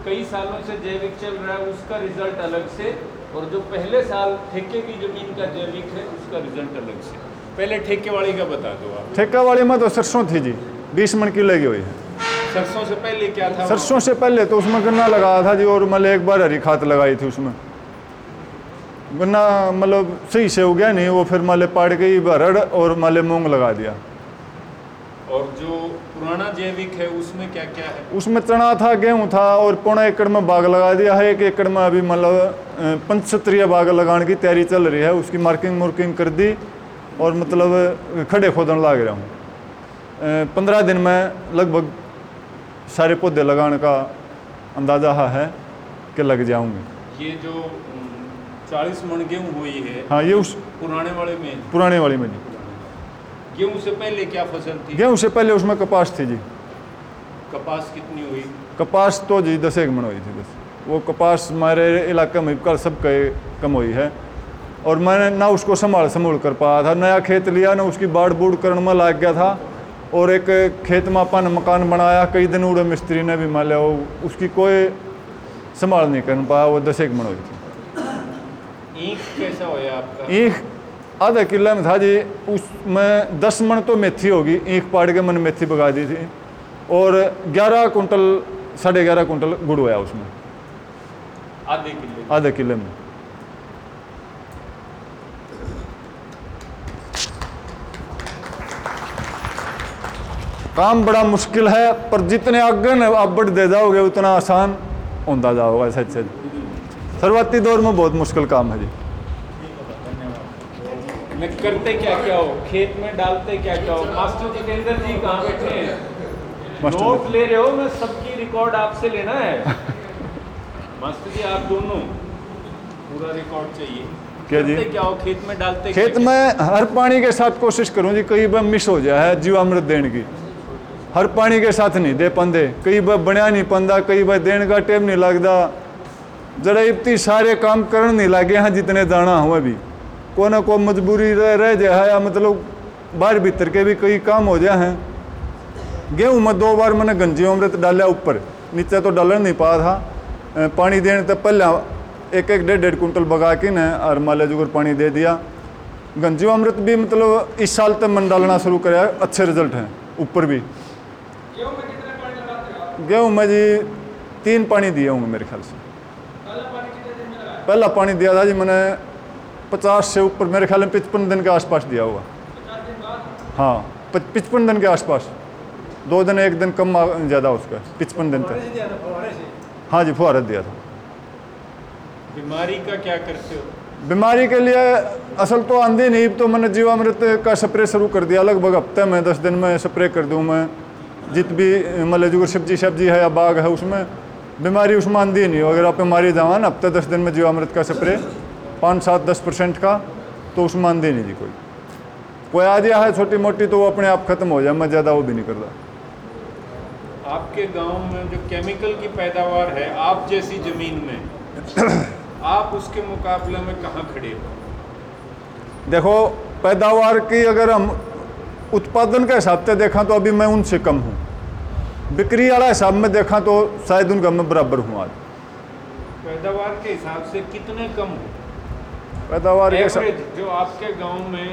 कई सालों से जैविक चल रहा है उसका रिज़ल्ट अलग से और जो पहले साल ठेके की ज़मीन का जैविक है उसका रिज़ल्ट अलग से पहले ठेके वाली का बता दो आप। ठेका वाले में तो सरसों थी जी बीस मन की लगी हुई है। सरसों से पहले क्या था? सरसों से पहले तो उसमें गन्ना लगाया था जी और मतलब एक बार हरी खाद लगाई थी उसमें। गन्ना मतलब सही से हो गया नहीं वो फिर माले पाड़ गई भरड़ और माले मूंग लगा दिया। और जो पुराना जैविक है उसमें क्या क्या है? उसमें चना था गेहूँ था और पौना एकड़ में बाग लगा दिया है। एक एकड़ में अभी मतलब पंचसत्रीय बाग लगाने की तैयारी चल रही है। उसकी मार्किंग मुर्किंग कर दी और मतलब खड़े खोदन लाग रहा हूँ। पंद्रह दिन में लगभग सारे पौधे लगाने का अंदाज़ा है कि लग जाऊँगे। ये जो चालीस मन गेहूँ हुई है हाँ ये उस पुराने वाले में? पुराने वाली में जी गेहूँ से पहले क्या फ़सल थी? गेहूँ से पहले उसमें कपास थी जी। कपास कितनी हुई? कपास तो जी दस एक मन हुई थी बस। वो कपास हमारे इलाके में कल सब कम हुई है। और मैंने ना उसको संभाल संभूल कर पाया था नया खेत लिया ना उसकी बाढ़ बूढ़ करने में लाग गया था। और एक खेत में अपन मकान बनाया कई दिन उड़े मिस्त्री ने भी मान लिया उसकी कोई संभाल नहीं कर पाया वो दस एक मन हुई थी। ईख कैसा होया आपका? ईख आधा किला में था जी उसमें दस मन तो मेथी होगी ईख पाड़ के मैंने मेथी पका दी थी और ग्यारह कुंटल साढ़े ग्यारह कुंटल गुड़ हुआ उसमें आधे किले आधे किले में काम बड़ा मुश्किल है पर जितने आगे न आप बढ़ दे जाओगे उतना आसान होता जाओगा सच सच शुरुआती दौर में बहुत मुश्किल काम है जी मैं करते क्या क्या हो? खेत में डालते क्या क्या हो? मास्टर जितेंद्र जी कहाँ बैठे हैं? नोट ले रहे हो मैं सबकी रिकॉर्ड आपसे लेना है। मास्टर जी आप दोनों पूरा रिकॉर्ड चाहिए। क्या जी? क्या हो? खेत में डालते खेत क्या- में हर पानी के साथ कोशिश करूँ जी कई बार मिस हो जाए जीवामृत देने की। हर पानी के साथ नहीं दे पाते कई बार बनया नहीं पाता कई बार देने का टेम नहीं लगता। जरा इतनी सारे काम करन नहीं लगे हैं जितने दाना हुए भी। को ना को मजबूरी रह रह जाए या मतलब बाहर भीतर के भी कई काम हो जाए हैं। गेहूँ में दो बार मैंने गंजी अमृत डाला ऊपर नीचे तो डालने नहीं पाया था पानी देने तो पहले एक एक डेढ़ डेढ़ कुंटल बगा के न और माले जुगर पानी दे दिया। गंजी अमृत भी मतलब इस साल तक मन डालना शुरू कराया अच्छे रिज़ल्ट हैं ऊपर भी। गेहूँ में जी तीन पानी दिए होंगे मेरे ख्याल से। पहला पानी दिया था जी मैंने पचास से ऊपर मेरे ख्याल में पचपन दिन के आसपास दिया हुआ। हाँ पचपन दिन के आसपास। दो दिन एक दिन कम ज़्यादा उसका पचपन दिन तक। हाँ जी फुहारत दिया था। बीमारी का क्या करते हो? बीमारी के लिए असल तो आंधी नहीं तो मैंने जीवामृत का स्प्रे शुरू कर दिया। लगभग हफ़्ते में दस दिन में स्प्रे कर दूँ मैं। जित भी मतलब जो सब्ज़ी सब्ज़ी है या बाग है उसमें बीमारी उसमें आंधी नहीं हो। अगर आप बीमारी जावा ना हफ़्ते दस दिन में जीवामृत का स्प्रे। पाँच सात दस परसेंट का तो उसमें आंधी नहीं जी कोई। कोई आ गया है छोटी मोटी तो वो अपने आप खत्म हो जाए मैं ज़्यादा वो भी नहीं करता। आपके गाँव में जो केमिकल की पैदावार है आप जैसी ज़मीन में आप उसके मुकाबले में कहाँ खड़े हो? देखो पैदावार की अगर हम उत्पादन के हिसाब से देखा तो अभी मैं उनसे कम हूँ। बिक्री वाला हिसाब में देखा तो शायद उनका मैं बराबर हूँ आज। पैदावार के हिसाब से कितने कम हो? पैदावार एवरेज जो आपके गाँव में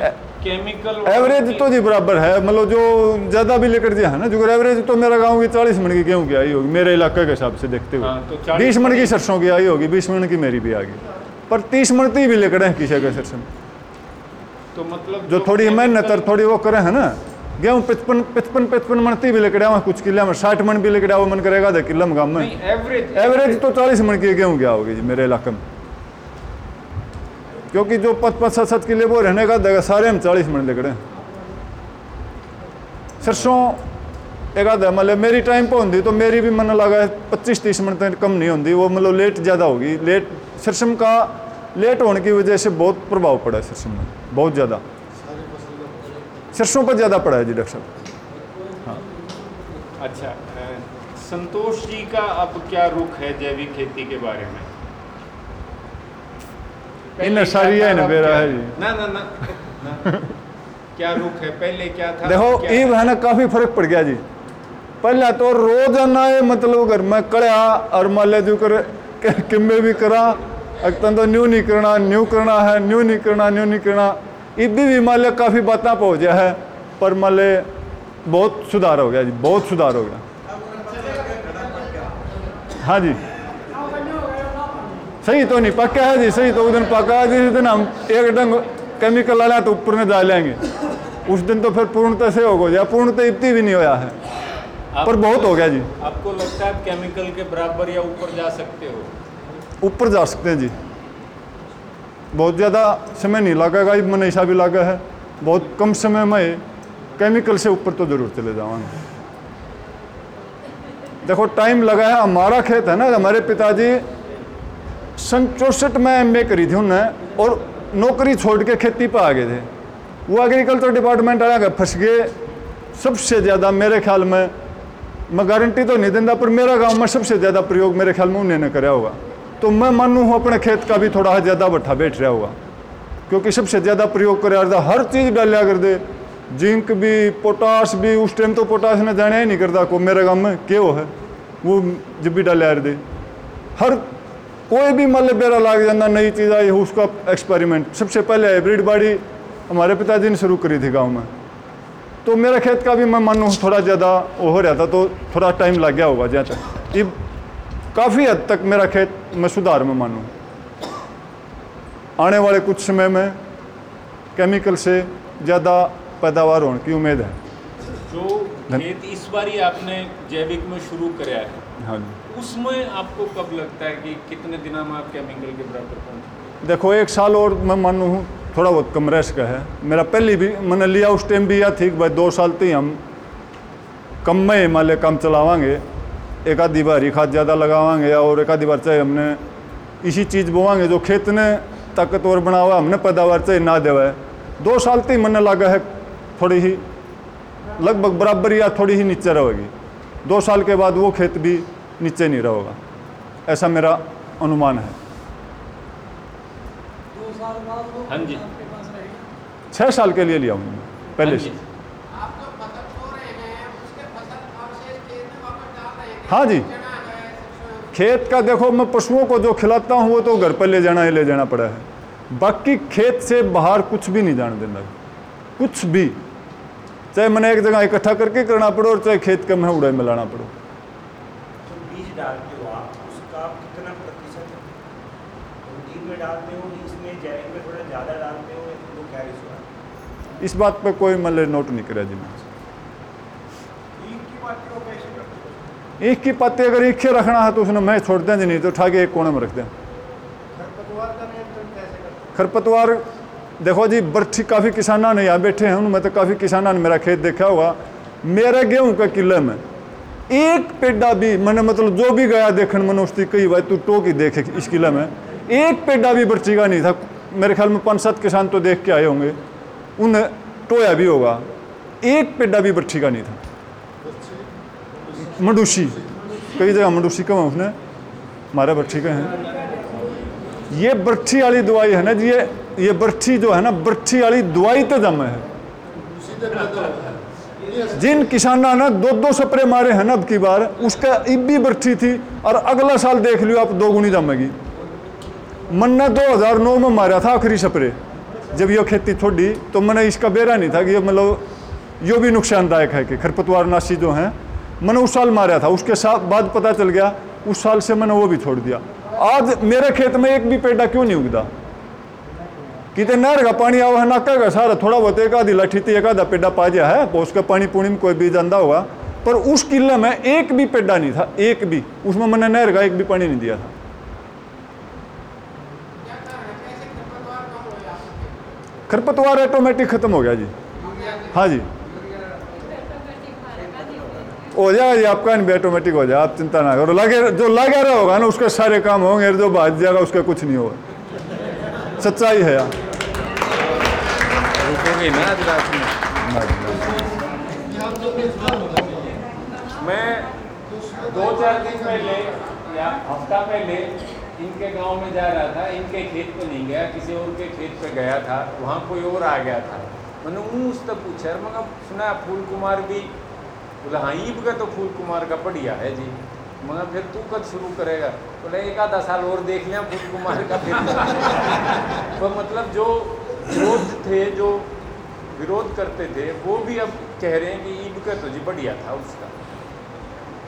केमिकल एवरेज तो जी बराबर है मतलब जो ज़्यादा भी लेकर दिया है ना जो एवरेज तो मेरा गाँव की चालीस मन की गेहूँ की आई होगी मेरे इलाके के हिसाब से देखते हाँ, तो हुए बीस मन की सरसों की आई होगी बीस मन की मेरी भी आ गई पर तीस मन ती भी लेकर हैं किसी के सरसों। तो मतलब जो थोड़ी मेहनत और थोड़ी वो करे है ना गेहूँ पचपन पचपन पचपन मन ती भी लेकर आवा कुछ किला में साठ मन भी लेकर आओ मन करेगा आधा किला में गाँव में एवरेज एवरेज तो चालीस मन की गेहूँ क्या होगी जी मेरे इलाके में। क्योंकि जो पाँच पाँच सात किले वो रहने का देगा सारे हम चालीस मन लेकर हैं सरसों एक मतलब मेरी टाइम पर होती तो मेरी भी मन लगा पच्चीस तीस मिनट तक कम नहीं होती वो मतलब लेट ज़्यादा होगी। लेट सरसम का लेट होने की वजह से बहुत प्रभाव पड़ा है सरसम में, बहुत ज़्यादा। सरसों पर ज़्यादा पड़ा है जी, डॉक्टर साहब। हाँ। अच्छा संतोष जी का अब क्या रुख है जैविक खेती के बारे में? इन्हें सारी है ना बेरा है जी ना ना ना ना। क्या रुख है पहले क्या था देखो क्या ये है ना काफ़ी फ़र्क पड़ गया जी पहले तो रोज़ाना ये मतलब घर में कड़ा और मान ले जो कर किम्मे भी करा अक्तन तो न्यू नहीं करना न्यू करना है न्यू नहीं करना न्यू नहीं करना इबी भी मान ले काफ़ी बातें पहुँच गया है पर मान ले बहुत सुधार हो गया जी बहुत सुधार हो गया हाँ जी सही तो नहीं पक्का है जी सही तो उस दिन पक्का है जिस दिन हम एक डंग केमिकल डालें तो ऊपर में डाल लेंगे। उस दिन तो फिर पूर्णतः से हो गया पूर्णतः इतनी भी नहीं होया है। पर बहुत हो गया जी। आपको लगता है केमिकल के बराबर या ऊपर जा सकते हो? ऊपर जा सकते हैं जी। बहुत ज़्यादा समय नहीं लगेगा मन ऐसा भी लगा है। बहुत कम समय में केमिकल से ऊपर तो ज़रूर चले जाएँगे देखो टाइम लगा है हमारा खेत है ना हमारे पिताजी सन चौसठ में एम करी थी उनने और नौकरी छोड़ के खेती पर आ गए थे वो एग्रीकल्चर डिपार्टमेंट आया गए फंस गए सबसे ज़्यादा मेरे ख्याल में मैं गारंटी तो नहीं देता पर मेरा गाँव में सबसे ज़्यादा प्रयोग मेरे ख्याल में उन्होंने कराया होगा तो मैं मानू हूँ अपने खेत का भी थोड़ा ज़्यादा बट्ठा बैठ रहा होगा क्योंकि सबसे ज़्यादा प्रयोग कराया था हर चीज़ डालिया कर दे जिंक भी पोटास भी उस टाइम तो पोटास ने जाने ही नहीं करता को मेरे गाँव में क्यों है वो जब भी डालिया कर दे हर कोई भी मल बेरा लाग जाता नई चीज़ आई हो उसका एक्सपेरिमेंट सबसे पहले हाइब्रिड बाड़ी हमारे पिताजी ने शुरू करी थी गाँव में। तो मेरे खेत का भी मैं मानूँ थोड़ा ज़्यादा वो हो रहा था तो थोड़ा टाइम लग गया होगा जहाँ तक। ये काफ़ी हद तक मेरा खेत मैं सुधार में मानूँ। आने वाले कुछ समय में केमिकल से ज़्यादा पैदावार होने की उम्मीद है। जो खेत इस बार ही आपने जैविक में शुरू कराया है। हाँ जी। उसमें आपको कब लगता है कि कितने दिनों में आप केमिकल के बराबर पहुँचे? देखो, एक साल और मैं मानू हूँ थोड़ा बहुत कम रेस का है। मेरा पहले भी, मैंने लिया, उस टाइम भी यह थी कि भाई दो साल ही हम कम में हिमालय काम चलावांगे। एक आधी बार ही खाद ज़्यादा लगावांगे और एक आधी बार चाहे हमने इसी चीज़ बोवांगे जो खेत ने ताकतवर बना हुआ हमने पैदावार चाहे ना देवा है। दो साल तो ही मैंने लगा है, थोड़ी ही, लगभग बराबर या थोड़ी ही नीचे रहेगी। दो साल के बाद वो खेत भी नीचे नहीं रहेगा। ऐसा मेरा अनुमान है। दो साल बाद वो हाँ जी। छः साल के लिए लिया हूँ। मैं पहले से। हाँ जी खेत का देखो मैं पशुओं को जो खिलाता हूँ वो तो घर पर ले जाना ही ले जाना पड़ा है। बाकी खेत से बाहर कुछ भी नहीं जाने देना। कुछ भी। चाहे मैंने एक जगह इकट्ठा करके करना पड़ो और चाहे खेत का मैं उड़ाई में लाना पड़ो जो बीज डालते हो आप उसका आप कितना प्रतिशत रूटीन में डालते हो इसमें जैविक में थोड़ा ज़्यादा डालते हो या फिर वो क्या रेशो है इस बात पे कोई मतलब नोट नहीं करा जी ईख की पत्ती अगर ईखे रखना है तो उसने मैं छोड़ दें नहीं तो उठा के एक कोने में रख दें। खरपतवार देखो जी, बर्ठी काफ़ी किसाना ने यहाँ बैठे हैं, उनमें तो काफ़ी किसाना ने मेरा खेत देखा होगा। मेरे गेहूँ के किले में एक पेडा भी, मैंने मतलब जो भी गया देखने, मैंने उसकी कई बार तू टोक ही देखे इस किले में, एक पेडा भी बर्ची का नहीं था। मेरे ख्याल में पाँच सात किसान तो देख के आए होंगे। उन्हें टोया भी होगा। एक पेडा भी बर्ची का नहीं था। मडूसी कई जगह मडूसी का उसने। हमारे बर्ठी का है। ये बर्ठी वाली दवाई है ना जी, ये ये बर्ठी जो है ना बर्ठी वाली दवाई तो जम है। जिन किसाना ने दो दो स्प्रे मारे हैं ना अब की बार, उसका इब्बी बर्ठी थी और अगला साल देख लियो, आप दो गुनी जमेगी मन ने 2009 में मारा था आखिरी स्प्रे। जब ये खेती छोड़ी तो मैंने इसका बेरा नहीं था कि ये मतलब यो भी नुकसानदायक है कि खरपतवार नाशी जो हैं, मैंने उस साल मारा था। उसके साथ बाद पता चल गया, उस साल से मैंने वो भी छोड़ दिया। आज मेरे खेत में एक भी पेड़ा क्यों नहीं उगता किते नहर का पानी आवा है, नाका का सारा, थोड़ा बहुत एक आधी लाठी थी एक आधा पेड़ा पा गया है तो उसका पानी पुणी में कोई भी ਜਾਂਦਾ होगा। पर उस किले में एक भी पेड़ा नहीं था, एक भी। उसमें मैंने नहर का एक भी पानी नहीं दिया था। खरपतवार ऑटोमेटिक खत्म हो गया जी। हाँ जी। हो जाएगा जी, आपका भी ऑटोमेटिक हो जाए, आप चिंता ना करो। लगे जो लगा रहा होगा ना, उसके सारे काम होंगे जो भाज जाएगा, उसका कुछ नहीं होगा। सच्चाई है यार। मैं दो चार दिन पहले या हफ़्ता पहले इनके गाँव में जा रहा था, इनके खेत पे नहीं गया, किसी और के खेत पे गया था, वहाँ कोई और आ गया था। मैंने ऊँ उससे पूछा, यार, मगर सुना फूल कुमार भी बोला हाँ ईब का तो फूल कुमार का बढ़िया है जी। मगर फिर तू कब शुरू करेगा? बोले, एक आधा साल और देख लिया फूल कुमार का फिर। तो मतलब जो विरोध थे, जो विरोध करते थे, वो भी अब कह रहे हैं कि ईब का तो जी बढ़िया था उसका।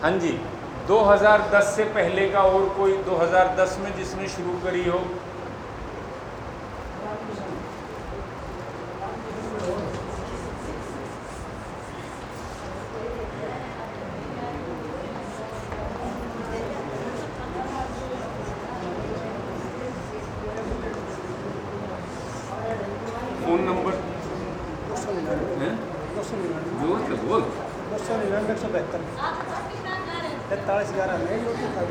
हाँ जी। 2010 से पहले का और कोई 2010 में जिसने शुरू करी हो फ़ोन नंबर हैं? ज़ोर से बोल दो सौ निन्यानवे एक सौ बहत्तर तैंतालीस ग्यारह नहीं रोटी खा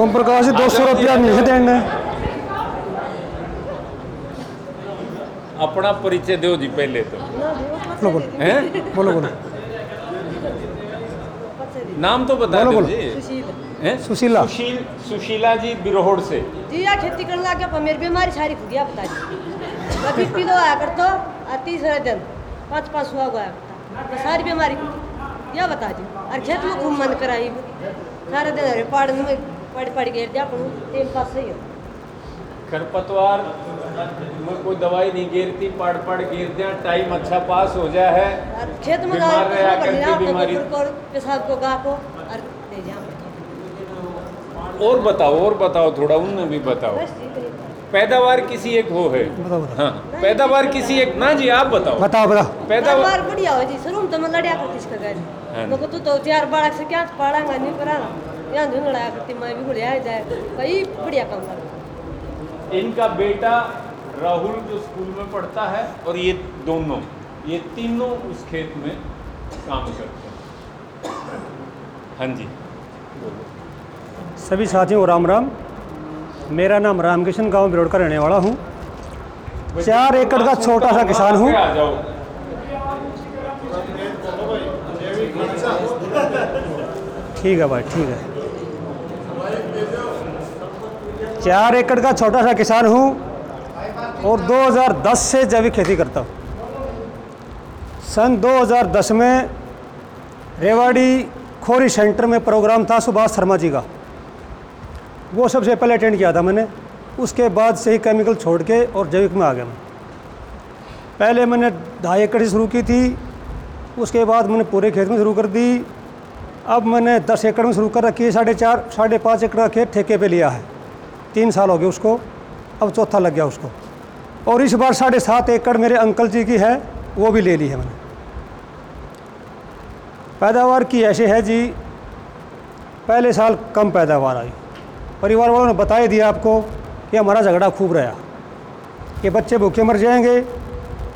ओम प्रकाश दो सौ रुपया नहीं देंगे। अपना परिचय दो जी पहले तो। बोलो बोलो। हैं? बोलो बोलो। नाम तो बता बोलो, दो बोलो। जी। हैं? सुशीला। सुशील सुशीला जी बिरोहड़ से। जी या खेती करने लग गया पर मेरी बीमारी सारी खुदिया बता दी कभी पीलो आया करतो और तीसरे दिन पाँच पाँच हुआ गया तो सारी बीमारी खुदी या बता दी। और खेत में घूम मन कराई। सारे दिन अरे पहाड़ में पड़ पड़ घेर दिया अपन टाइम पास सही खरपतवार में कोई दवाई नहीं गिरती पड़ पड़ गिर दिया टाइम अच्छा पास हो जाए है। और खेत में बीमार कर पेशाब को गा को और बताओ और बताओ थोड़ा उनमें भी बताओ। है पैदावार किसी एक हो है? बताओ बताओ। हाँ पैदावार किसी एक ना जी आप बताओ। बताओ बताओ। पैदावार बढ़िया हो जी शुरू में तो मैं लड़िया करती इसका हाँ। गैर मैं तू तो चार बालक से क्या पाड़ांगा नहीं कराना यहाँ लड़ाया करती मैं भी गुड़िया जाए कई बढ़िया काम लगा इनका बेटा राहुल जो स्कूल में पढ़ता है और ये दोनों, ये तीनों उस खेत में काम करते हैं। हाँ जी। सभी साथियों, राम राम। मेरा नाम रामकिशन गाँव बिरोड़ का रहने वाला हूँ। चार एकड़ का छोटा सा किसान हूँ। ठीक है भाई, ठीक है। चार एकड़ का छोटा सा किसान हूँ और 2010 से जैविक खेती करता हूँ। सन 2010 में रेवाड़ी खोरी सेंटर में प्रोग्राम था सुभाष शर्मा जी का। वो सबसे पहले अटेंड किया था मैंने। उसके बाद से ही केमिकल छोड़ के और जैविक में आ गया मैं। पहले मैंने ढाई एकड़ से शुरू की थी, उसके बाद मैंने पूरे खेत में शुरू कर दी। अब मैंने दस एकड़ में शुरू कर रखी है, साढ़े चार, साढ़े पाँच एकड़ का खेत ठेके पे लिया है। तीन साल हो गए उसको, अब चौथा लग गया उसको। और इस बार साढ़े सात एकड़ मेरे अंकल जी की है, वो भी ले ली है मैंने। पैदावार की ऐसे है जी, पहले साल कम पैदावार आई। परिवार वालों ने बता दिया आपको कि हमारा झगड़ा खूब रहा। कि बच्चे भूखे मर जाएँगे,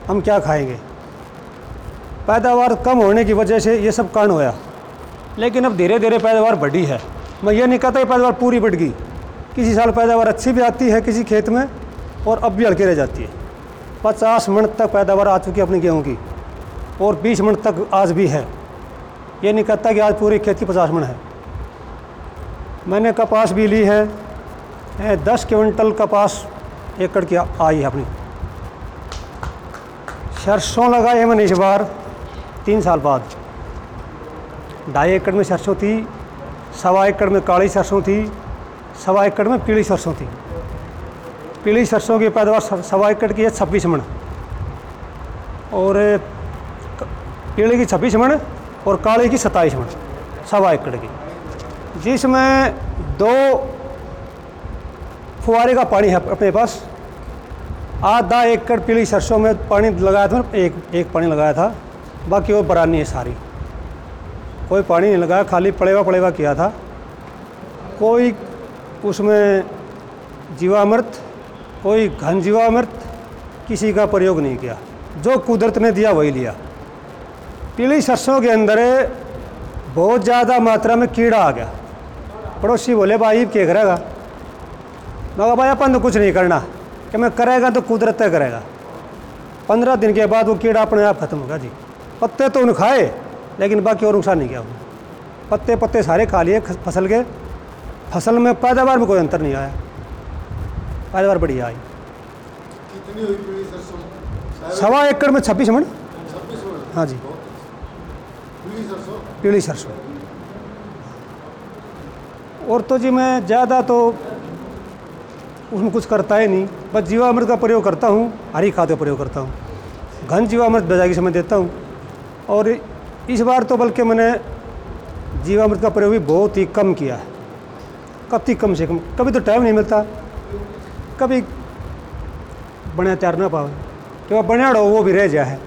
हम क्या खाएँगे? पैदावार कम होने की वजह से ये सब कारण होया। लेकिन अब धीरे धीरे पैदावार बढ़ी है। मैं ये नहीं कहता कि पैदावार पूरी बढ़ गई। किसी साल पैदावार अच्छी भी आती है किसी खेत में और अब भी हल्की रह जाती है। पचास मिनट तक पैदावार आ चुकी है अपनी गेहूँ की और बीस मिनट तक आज भी है। ये नहीं कहता कि आज पूरी खेती पचास मिनट है। मैंने कपास भी ली है दस क्विंटल कपास एकड़ की आई है अपनी। सरसों लगाए मैंने इस बार तीन साल बाद। ढाई एकड़ में सरसों थी, सवा एकड़ में काली सरसों थी सवा एकड़ में पीली सरसों थी। पीली सरसों की पैदावार सवा एकड़ की है, छब्बीस मण। और, पीली की छब्बीस मण और काले की सत्ताईस मण, सवा एकड़ की। जिसमें दो फुहारे का पानी है अपने पास, आधा एकड़ पीली सरसों में पानी लगाया था, एक एक पानी लगाया था, बाकी वो बरानी है सारी। कोई पानी नहीं लगाया, खाली पड़ेवा पड़ेवा किया था। कोई उसमें जीवामृत, कोई घन जीवामृत किसी का प्रयोग नहीं किया। जो कुदरत ने दिया वही लिया। पीली सरसों के अंदर बहुत ज़्यादा मात्रा में कीड़ा आ गया। पड़ोसी बोले, भाई क्या करेगा? मैं भाई, अपन तो कुछ नहीं करना। कि मैं करेगा तो कुदरत करेगा। पंद्रह दिन के बाद वो कीड़ा अपने आप खत्म होगा जी। पत्ते तो उन्हें खाए, लेकिन बाकी और नुकसान नहीं किया पत्ते पत्ते सारे खा लिए फ़सल के। फ़सल में पैदावार में कोई अंतर नहीं आया। पैदावार बढ़िया आई। कितनी हुई पीली सरसों सवा एकड़ में छब्बीस मिनट हाँ जी। पीली सरसों और तो जी मैं ज़्यादा तो उसमें कुछ करता ही नहीं। बस जीवामृत का प्रयोग करता हूँ हरी खाद का प्रयोग करता हूँ। घन जीवामृत बेजागी समय देता हूँ। और इस बार तो बल्कि मैंने जीवामृत का प्रयोग भी बहुत ही कम किया है। कति कम से कम। कभी तो टाइम नहीं मिलता। कभी बढ़िया तैयार ना पावे। तो बढ़िया रहो वो भी रह जाए।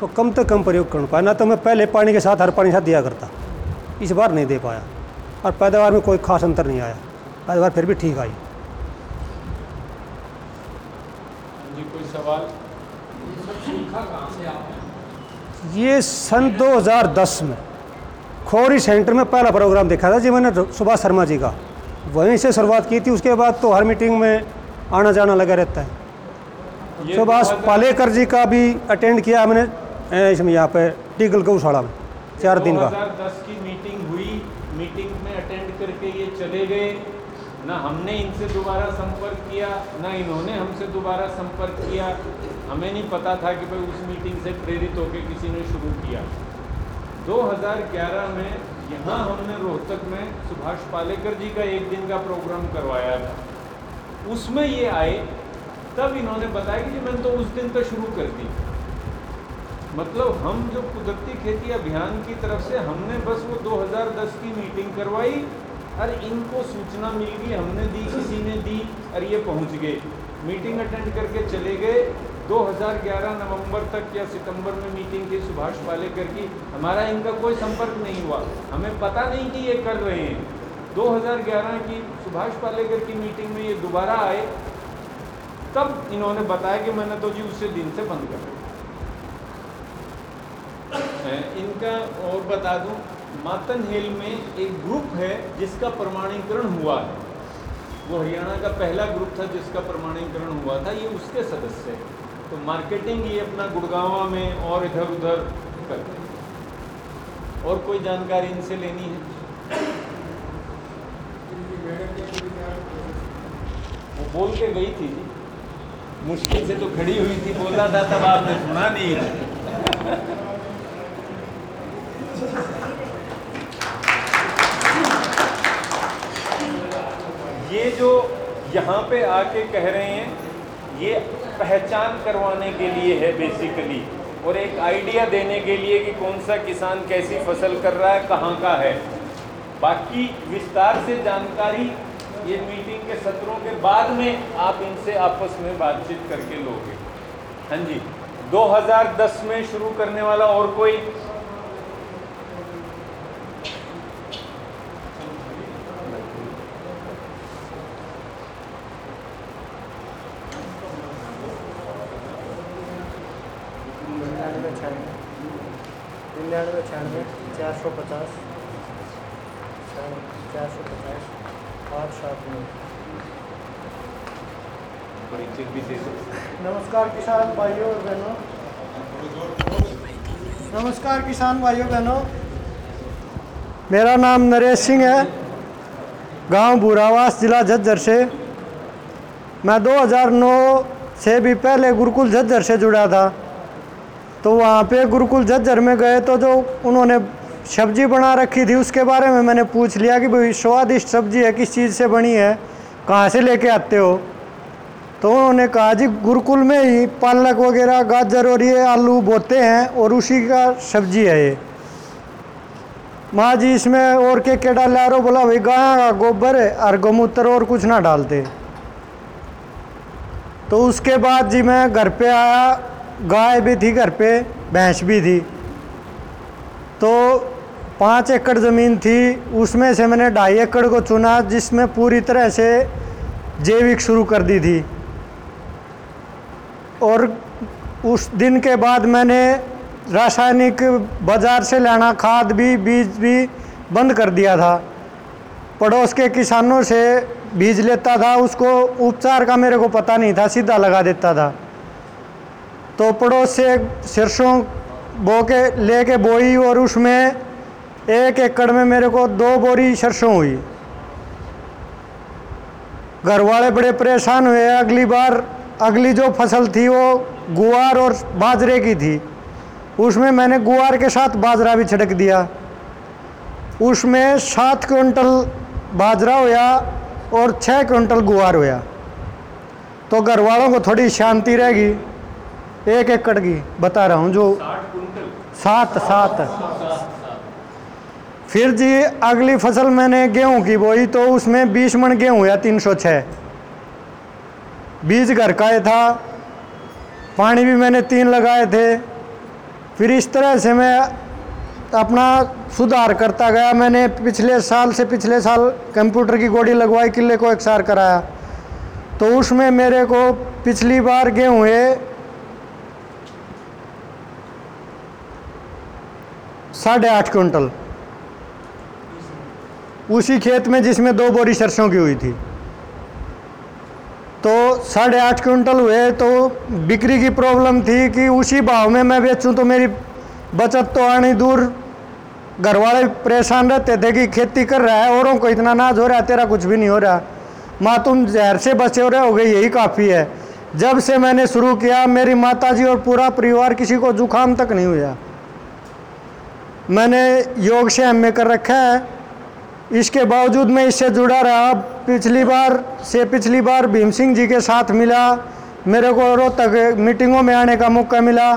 तो कम से कम प्रयोग कर पाया ना तो मैं पहले पानी के साथ हर पानी के साथ दिया करता। इस बार नहीं दे पाया। और पैदावार में कोई खास अंतर नहीं आया। पैदावार फिर भी ठीक आई। जी कोई सवाल? ये सन 2010 में। खोरी सेंटर में पहला प्रोग्राम देखा था जी मैंने सुभाष शर्मा जी का। वहीं से शुरुआत की थी उसके बाद तो हर मीटिंग में आना जाना लगा रहता है। सुभाष पालेकर जी का भी अटेंड किया मैंने इसमें यहाँ पे टीगल गौशाला में चार दिन का। 2010 की मीटिंग हुई मीटिंग में अटेंड करके ये चले गए। ना हमने इनसे दोबारा संपर्क किया ना इन्होंने हमसे दोबारा संपर्क किया। हमें नहीं पता था कि भाई उस मीटिंग से प्रेरित होकर किसी ने शुरू किया। 2011 में यहाँ हमने रोहतक में सुभाष पालेकर जी का एक दिन का प्रोग्राम करवाया था। उसमें ये आए, तब इन्होंने बताया कि मैंने तो उस दिन तो शुरू कर दी। मतलब हम जो कुदरती खेती अभियान की तरफ़ से हमने बस वो 2010 की मीटिंग करवाई, और इनको सूचना मिल गई, हमने दी, किसी ने दी, और ये पहुँच गए। मीटिंग अटेंड करके चले गए 2011 नवंबर तक या सितंबर में मीटिंग थी सुभाष पालेकर की। हमारा इनका कोई संपर्क नहीं हुआ। हमें पता नहीं कि ये कर रहे हैं। 2011 की सुभाष पालेकर की मीटिंग में ये दोबारा आए, तब इन्होंने बताया कि मैंने तो जी उससे दिन से बंद कर इनका और बता दूँ, मातन हिल में एक ग्रुप है जिसका प्रमाणीकरण हुआ है। वो हरियाणा का पहला ग्रुप था जिसका प्रमाणीकरण हुआ था। ये उसके सदस्य है। तो मार्केटिंग ये अपना गुड़गावा में और इधर उधर करते हैं। और कोई जानकारी इनसे लेनी है? वो बोल के गई थी। मुश्किल से तो खड़ी हुई थी बोला था तब आपने सुना नहीं है। ये जो यहाँ पे आके कह रहे हैं ये पहचान करवाने के लिए है बेसिकली और एक आइडिया देने के लिए कि कौन सा किसान कैसी फ़सल कर रहा है, कहाँ का है. बाकी विस्तार से जानकारी ये मीटिंग के सत्रों के बाद में आप इनसे आपस में बातचीत करके लोगे. हाँ जी. 2010 में शुरू करने वाला और कोई? छियानवे चार सौ पचास चार सौ पचास आठ सात नौ। नमस्कार किसान भाइयों और बहनों। नमस्कार किसान भाइयों बहनों। मेरा नाम नरेश सिंह है। गाँव बुरावास जिला झज्जर से। मैं 2009 से भी पहले गुरुकुल झज्जर से जुड़ा था। तो वहाँ पे गुरुकुल झज्जर में गए तो जो उन्होंने सब्ज़ी बना रखी थी, उसके बारे में मैंने पूछ लिया कि भाई, स्वादिष्ट सब्ज़ी है, किस चीज़ से बनी है, कहाँ से लेके आते हो? तो उन्होंने कहा, जी, गुरुकुल में ही पालक वगैरह, गाजर और ये आलू बोते हैं और उसी का सब्ज़ी है ये। माँ जी इसमें और के के डाले आरो बोला, भाई, गाय का गोबर है और गौमूत्र और कुछ ना डालते। तो उसके बाद जी मैं घर पे आया गाय भी थी, घर पे भैंस भी थी। तो पाँच एकड़ ज़मीन थी, उसमें से मैंने ढाई एकड़ को चुना, जिसमें पूरी तरह से जैविक शुरू कर दी थी। और उस दिन के बाद मैंने रासायनिक बाज़ार से लाना खाद भी, बीज भी बंद कर दिया था। पड़ोस के किसानों से बीज लेता था, उसको उपचार का मेरे को पता नहीं था, सीधा लगा देता था। तो पड़ोस से सरसों बो के ले के बोई और उसमें एक एकड़ में मेरे को दो बोरी सरसों हुई। घर वाले बड़े परेशान हुए। अगली बार, अगली जो फ़सल थी वो गुआर और बाजरे की थी। उसमें मैंने गुआर के साथ बाजरा भी छिड़क दिया। उसमें सात क्विंटल बाजरा होया और छः क्विंटल गुआर होया। तो घर वालों को थोड़ी शांति रहेगी। एक एकड़ की बता रहा हूँ जो सात सात। फिर जी अगली फ़सल मैंने गेहूँ की बोई तो उसमें बीस मन गेहूँ हुआ तीन सौ छः बीज घर का ही था पानी भी मैंने तीन लगाए थे। फिर इस तरह से मैं अपना सुधार करता गया। मैंने पिछले साल से पिछले साल कंप्यूटर की गोड़ी लगवाई किले को एकसार कराया। तो उसमें मेरे को पिछली बार गेहूँ हुए साढ़े आठ क्विंटल। उसी खेत में जिसमें दो बोरी सरसों की हुई थी। तो साढ़े आठ क्विंटल हुए तो बिक्री की प्रॉब्लम थी कि उसी भाव में मैं बेचूं तो मेरी बचत तो आनी दूर। घर वाले परेशान रहते थे कि खेती कर रहा है, औरों को इतना नाज हो रहा है, तेरा कुछ भी नहीं हो रहा। माँ, तुम जहर से बचे हो रहे हो गए यही काफ़ी है। जब से मैंने शुरू किया, मेरी माताजी और पूरा परिवार किसी को जुकाम तक नहीं हुआ। मैंने योग से एम कर रखा है। इसके बावजूद मैं इससे जुड़ा रहा। पिछली बार से पिछली बार भीम सिंह जी के साथ मिला। मेरे को रोहतक मीटिंगों में आने का मौका मिला।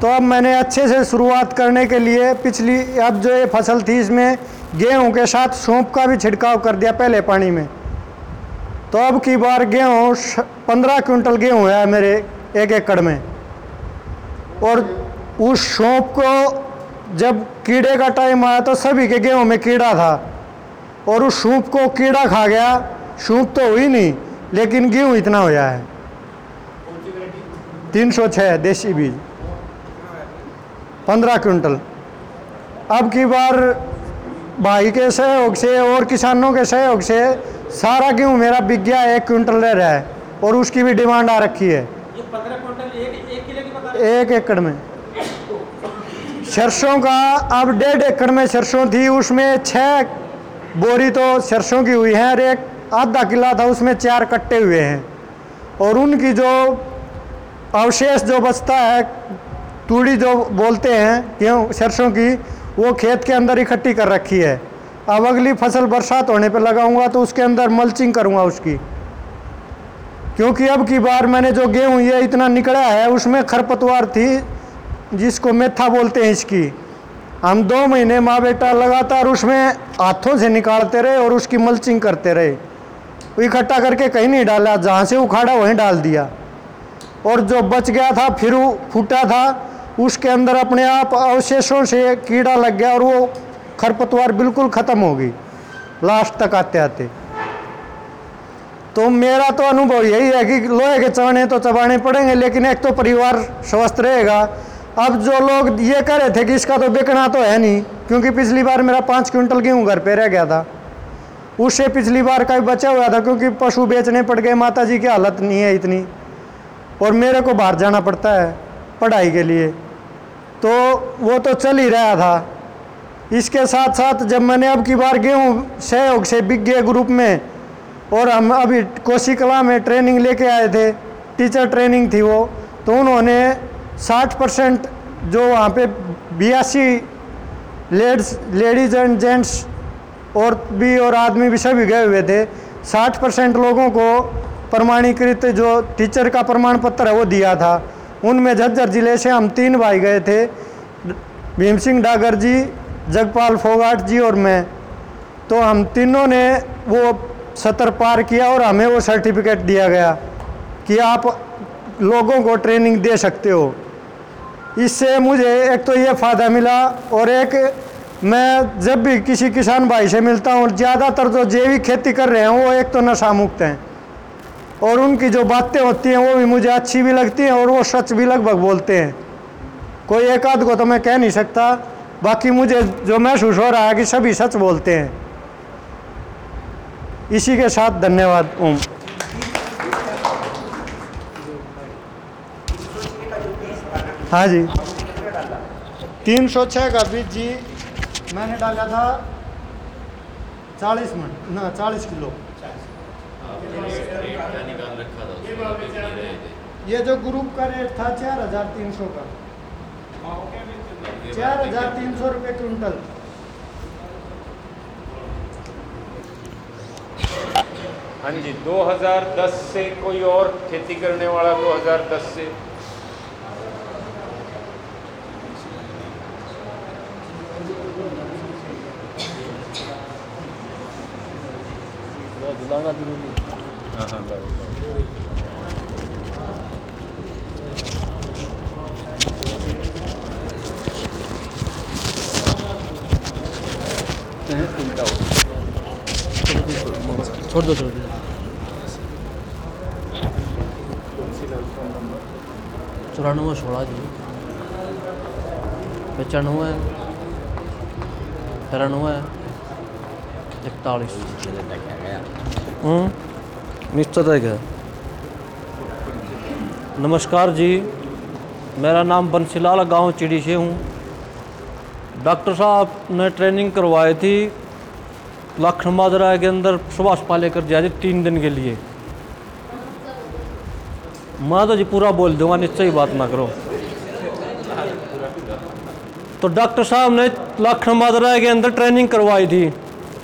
तो अब मैंने अच्छे से शुरुआत करने के लिए पिछली, अब जो ये फ़सल थी इसमें गेहूँ के साथ सौंप का भी छिड़काव कर दिया पहले पानी में। तो अब की बार गेहूँ पंद्रह क्विंटल गेहूँ है मेरे एक एकड़ में। और उस सौंप को जब कीड़े का टाइम आया तो सभी के गेहूँ में कीड़ा था। और उस सूप को कीड़ा खा गया। सूप तो हुई नहीं लेकिन गेहूँ इतना होया है। तीन सौ छः देसी बीज। पंद्रह क्विंटल। अब की बार भाई के सहयोग से और किसानों के सहयोग से सारा गेहूँ मेरा बिक गया एक क्विंटल रह रहा है। और उसकी भी डिमांड आ रखी है? एक एकड़ में। सरसों का अब डेढ़ एकड़ में सरसों थी, उसमें छः बोरी तो सरसों की हुई है और एक आधा किला था, उसमें चार कट्टे हुए हैं। और उनकी जो अवशेष जो बचता है, तूड़ी जो बोलते हैं क्यों सरसों की, वो खेत के अंदर इकट्ठी कर रखी है। अब अगली फ़सल बरसात होने पर लगाऊँगा तो उसके अंदर मल्चिंग करूँगा उसकी। क्योंकि अब की बार मैंने जो गेहूँ, ये इतना निकला है, उसमें खरपतवार थी जिसको मेथा बोलते हैं इसकी। हम दो महीने माँ बेटा लगातार उसमें हाथों से निकालते रहे और उसकी मल्चिंग करते रहे। इकट्ठा करके कहीं नहीं डाला, जहाँ से उखाड़ा वहीं डाल दिया। और जो बच गया था, फिर वो फूटा था, उसके अंदर अपने आप अवशेषों से कीड़ा लग गया और वो खरपतवार बिल्कुल ख़त्म हो गई लास्ट तक आते आते। तो मेरा तो अनुभव यही है कि लोहे के चबाने तो चबाने पड़ेंगे, लेकिन एक तो परिवार स्वस्थ रहेगा अब जो लोग ये कह रहे थे कि इसका तो बिकना तो है नहीं, क्योंकि पिछली बार मेरा पाँच क्विंटल गेहूँ घर पे रह गया था। उससे पिछली बार का बचा हुआ था, क्योंकि पशु बेचने पड़ गए माता जी की हालत नहीं है इतनी। और मेरे को बाहर जाना पड़ता है पढ़ाई के लिए। तो वो तो चल ही रहा था। इसके साथ साथ जब मैंने अब की बार गेहूँ सहयोग से गए ग्रुप में, और हम अभी कोसी कला में ट्रेनिंग लेके आए थे, टीचर ट्रेनिंग थी वो तो उन्होंने 60 परसेंट जो वहाँ पे बयासी लेड्स, लेडीज़ एंड जेंट्स और भी और आदमी भी सभी गए हुए थे। 60 परसेंट लोगों को प्रमाणीकृत जो टीचर का प्रमाण पत्र है वो दिया था। उनमें झज्जर ज़िले से हम तीन भाई गए थे। भीम सिंह डागर जी, जगपाल फोगाट जी और मैं। तो हम तीनों ने वो सतर पार किया और हमें वो सर्टिफिकेट दिया गया कि आप लोगों को ट्रेनिंग दे सकते हो। इससे मुझे एक तो ये फ़ायदा मिला और एक मैं जब भी किसी किसान भाई से मिलता हूँ, ज़्यादातर जो जैविक खेती कर रहे हैं, वो एक तो नशा मुक्त हैं। और उनकी जो बातें होती हैं, वो भी मुझे अच्छी भी लगती हैं और वो सच भी लगभग बोलते हैं। कोई एक आध को तो मैं कह नहीं सकता, बाकी मुझे जो महसूस हो रहा है कि सभी सच बोलते हैं। इसी के साथ धन्यवाद, ओम। हाँ जी। तीन सौ छः का बीज जी मैंने डाला था चालीस मिनट ना चालीस किलो। ये जो ग्रुप का रेट था चार हज़ार तीन सौ का। चार हज़ार तीन सौ रुपये क्विंटल। हाँ जी 2010 से कोई और खेती करने वाला 2010 से। हाँ हाँ बराबर। छोड़ दो छोड़ दो चौरानवे सोलह जी। पचानवे तिरानवे। इकतालीस निश्चित है नमस्कार जी। मेरा नाम बंसीलाल गाँव चिड़ी से हूँ। डॉक्टर साहब ने ट्रेनिंग करवाई थी लखन माजरा के अंदर सुभाष पालेकर जी आज तीन दिन के लिए। मैं तो जी पूरा बोल दूँगा, निश्चय ही बात ना करो। तो डॉक्टर साहब ने लखन माजरा के अंदर ट्रेनिंग करवाई थी।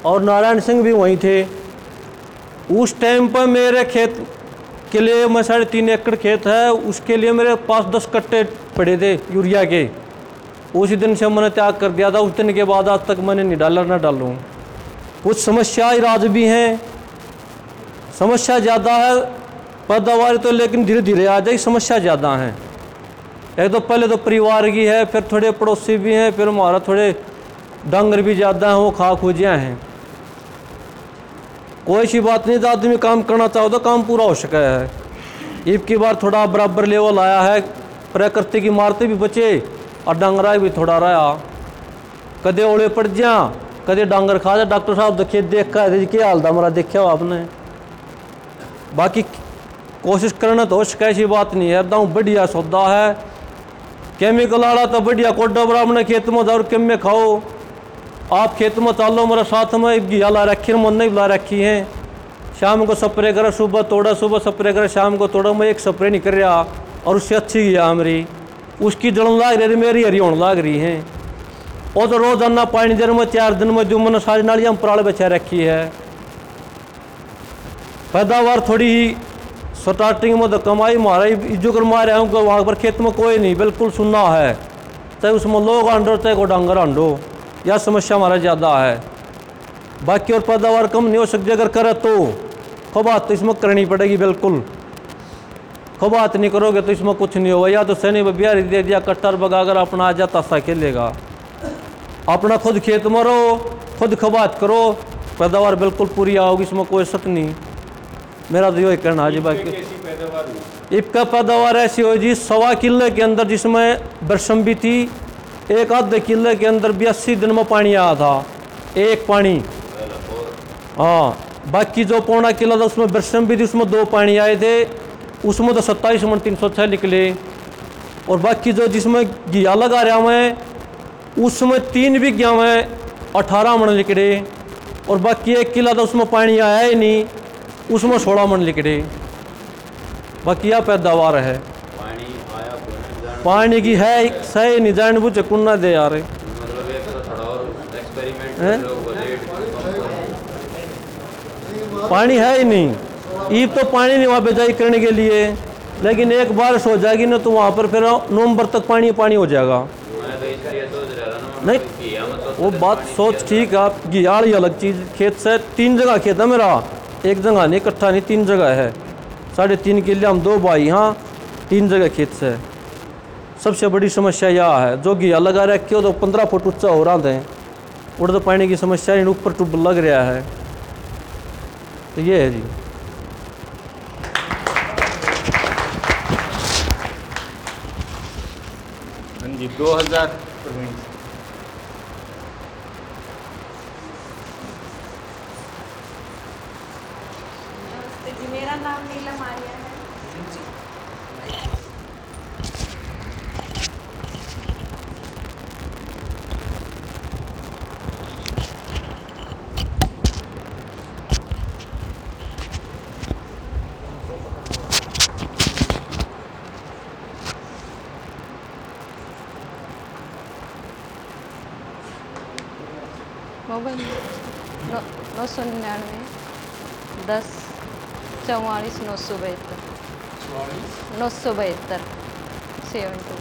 और नारायण सिंह भी वहीं थे। उस टाइम पर मेरे खेत के लिए मैं साढ़े तीन एकड़ खेत है, उसके लिए मेरे पास दस कट्टे पड़े थे यूरिया के। उसी दिन से मैंने त्याग कर दिया था, उस दिन के बाद आज तक मैंने नहीं डाला, ना डालूँ। कुछ समस्याएँ राज भी हैं। समस्या ज़्यादा है, पैदावार तो लेकिन धीरे धीरे आ जाएगी, समस्या ज़्यादा है। एक तो पहले तो परिवार की है, फिर थोड़े पड़ोसी भी हैं, फिर हमारा थोड़े डंगर भी ज़्यादा हैं, वो खा खूजिया हैं। कोई सी बात नहीं, आदमी काम करना चाहो तो काम पूरा हो सका है। ईब की बार थोड़ा बराबर लेवल आया है, प्रकृति की मारते भी बचे, और डंगरा भी थोड़ा रहा। कदे ओले पड़ जा, कदे डांगर खा जा, डॉक्टर साहब देखिए, देख कर क्या हाल था देखा हो आपने। बाकी कोशिश करना तो उसका ऐसी बात नहीं है, एकदम बढ़िया सौदा है। केमिकल वाला तो बढ़िया कोडा बराबर खेत में जाओ केम खाओ। आप खेत में चालो मेरा साथ में घिया ला रखी मन नहीं ला रखी है। शाम को स्प्रे करा, सुबह तोड़ा, सुबह स्प्रे करा, शाम को तोड़ा, मैं एक स्प्रे नहीं कर रहा और उससे अच्छी घिया मेरी। उसकी जड़न लाग रही, मेरी हरी होने लाग रही है। वो तो रोज़ाना पानी दिन में, चार दिन में जो मैंने सारी नालियाँ पराल बचा रखी है। पैदावार थोड़ी ही स्टार्टिंग में तो कमाई मारा ही जो कर मारे हूँ वहाँ पर खेत में कोई नहीं, बिल्कुल सुनना है। चाहे उसमें लोग अंडो चाहे को डांगर अंडो यह समस्या हमारा ज़्यादा है। बाकी और पैदावार कम नहीं हो सकती अगर करे तो। खो बात तो इसमें करनी पड़ेगी बिल्कुल। खो बात नहीं करोगे तो इसमें कुछ नहीं होगा। या तो सैनी बिहारी दे दिया कट्टर बगाकर अपना आ जाता सा खेलेगा। अपना खुद खेत में रहो खुद खबात करो। पैदावार बिल्कुल पूरी आओगी इसमें कोई शक नहीं। मेरा तो यही कहना जी बाकी। पैदावार पैदावार ऐसी हो जी सवा किले के अंदर जिसमें बरसम भी थी एक आधे किले के अंदर बयासी दिन में पानी आया था। एक पानी। हाँ बाकी जो पौना किला था, उसमें बरसम भी थी, उसमें दो पानी आए थे। उसमें तो सत्ताईस मन तीन सौ छः निकले। और बाकी जो जिसमें घिया लगा रहा मैं, उसमें तीन भी गया मैं अठारह मन निकले। और बाकी एक किला तो उसमें पानी आया ही नहीं, उसमें सोलह मन निकले। बाकी यह पैदावार है। पानी की है सही नहीं जान बुझे कुन्ना दे यार पानी है ही नहीं। ईब तो पानी नहीं वहाँ बेचाई करने के लिए। लेकिन एक बारिश हो जाएगी ना तो वहाँ पर फिर नवंबर तक पानी पानी हो जाएगा। नहीं वो बात सोच ठीक है आप घियाड़ ही अलग चीज़ खेत से तीन जगह खेत है मेरा। एक जगह नहीं इकट्ठा नहीं तीन जगह है। साढ़े तीन किले हम दो भाई हाँ तीन जगह खेत से। सबसे बड़ी समस्या यह है, जो घिया लगा क्यों तो पंद्रह फुट ऊँचा हो रहा है। उड़ तो पानी की समस्या इन ऊपर टूब लग रहा है। तो ये है जी। हाँ जी 2000 प्रवीण जी मेरा नाम नीलम आर्या है मोबाइल नौ नौ सौ निन्यानवे दस चौवालीस नौ सौ बहत्तर नौ सौ बहत्तर सेवन टू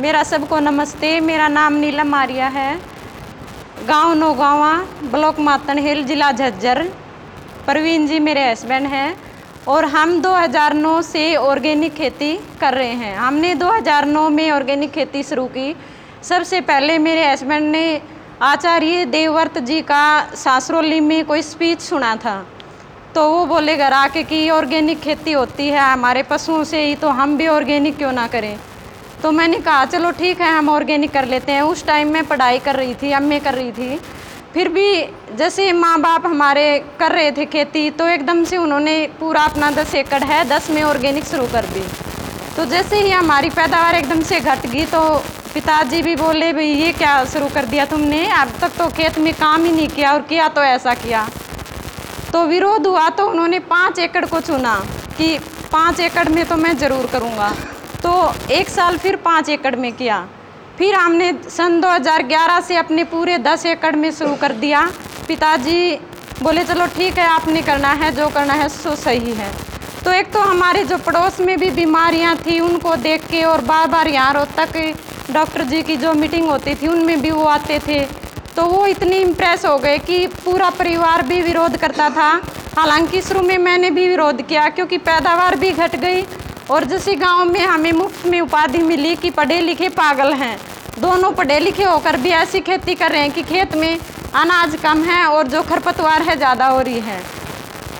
मेरा सबको नमस्ते मेरा नाम नीलम आर्या है गाँव नौगावा ब्लॉक मातन हिल जिला झज्जर प्रवीण जी मेरे हस्बैंड हैं और हम 2009 से ऑर्गेनिक खेती कर रहे हैं। हमने 2009 में ऑर्गेनिक खेती शुरू की। सबसे पहले मेरे हस्बैंड ने आचार्य देवव्रत जी का सासरोली में कोई स्पीच सुना था? तो वो बोले, घर आके कि ऑर्गेनिक खेती होती है, हमारे पशुओं से ही तो हम भी ऑर्गेनिक क्यों ना करें? तो मैंने कहा, चलो ठीक है, हम ऑर्गेनिक कर लेते हैं। उस टाइम मैं पढ़ाई कर रही थी एमए कर रही थी। फिर भी जैसे माँ बाप हमारे कर रहे थे खेती तो एकदम से उन्होंने पूरा अपना दस एकड़ है, दस में ऑर्गेनिक शुरू कर दी। तो जैसे ही हमारी पैदावार एकदम से घट गई तो पिताजी भी बोले, भाई ये क्या शुरू कर दिया तुमने? अब तक तो खेत में काम ही नहीं किया और किया तो ऐसा किया। तो विरोध हुआ तो उन्होंने पाँच एकड़ को चुना कि पाँच एकड़ में तो मैं ज़रूर करूँगा। तो एक साल फिर पाँच एकड़ में किया। फिर हमने सन 2011 से अपने पूरे दस एकड़ में शुरू कर दिया। पिताजी बोले, चलो ठीक है, आपने करना है, जो करना है सो सही है। तो एक तो हमारे जो पड़ोस में भी बीमारियाँ थी, उनको देख के और बार बार यहाँ रोहतक डॉक्टर जी की जो मीटिंग होती थी, उनमें भी वो आते थे। तो वो इतने इम्प्रेस हो गए कि पूरा परिवार भी विरोध करता था। हालाँकि शुरू में मैंने भी विरोध किया क्योंकि पैदावार भी घट गई और जैसे गाँव में हमें मुफ़्त में उपाधि मिली कि पढ़े लिखे पागल हैं, दोनों पढ़े लिखे होकर भी ऐसी खेती कर रहे हैं कि खेत में अनाज कम है और जो खरपतवार है ज़्यादा हो रही है।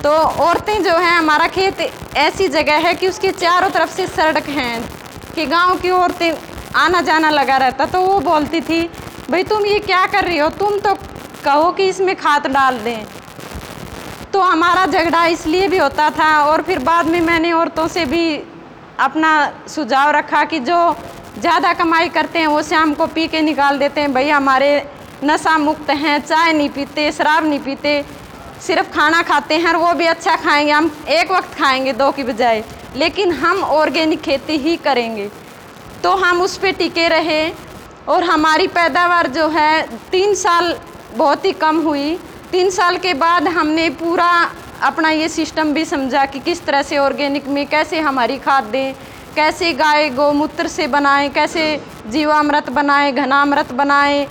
तो औरतें जो हैं, हमारा खेत ऐसी जगह है कि उसके चारों तरफ़ से सड़क हैं कि गाँव की औरतें आना जाना लगा रहता तो वो बोलती थी, भाई तुम ये क्या कर रही हो? तुम तो कहो कि इसमें खाद डाल दें। तो हमारा झगड़ा इसलिए भी होता था और फिर बाद में मैंने औरतों से भी अपना सुझाव रखा कि जो ज़्यादा कमाई करते हैं, वो शाम को पी के निकाल देते हैं, भाई हमारे नशा मुक्त हैं, चाय नहीं पीते, शराब नहीं पीते, सिर्फ़ खाना खाते हैं और वो भी अच्छा खाएँगे, हम एक वक्त खाएँगे दो की बजाय, लेकिन हम ऑर्गेनिक खेती ही करेंगे। तो हम उस पर टिके रहे और हमारी पैदावार जो है तीन साल बहुत ही कम हुई। तीन साल के बाद हमने पूरा अपना ये सिस्टम भी समझा कि किस तरह से ऑर्गेनिक में कैसे हमारी खाद दें कैसे गाय गौमूत्र से बनाएँ, कैसे जीवामृत बनाएँ, घनामृत बनाएँ।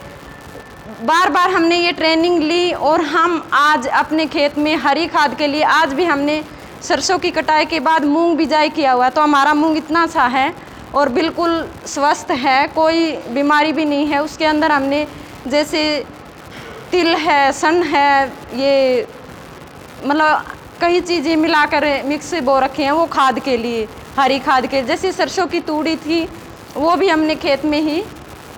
बार बार हमने ये ट्रेनिंग ली और हम आज अपने खेत में हरी खाद के लिए आज भी हमने सरसों की कटाई के बाद मूंग बिजाई किया हुआ है। तो हमारा मूंग इतना सा है और बिल्कुल स्वस्थ है, कोई बीमारी भी नहीं है। उसके अंदर हमने जैसे तिल है, सन है, ये मतलब कई चीज़ें मिलाकर मिक्स बो रखे हैं, वो खाद के लिए, हरी खाद के। जैसे सरसों की तूड़ी थी, वो भी हमने खेत में ही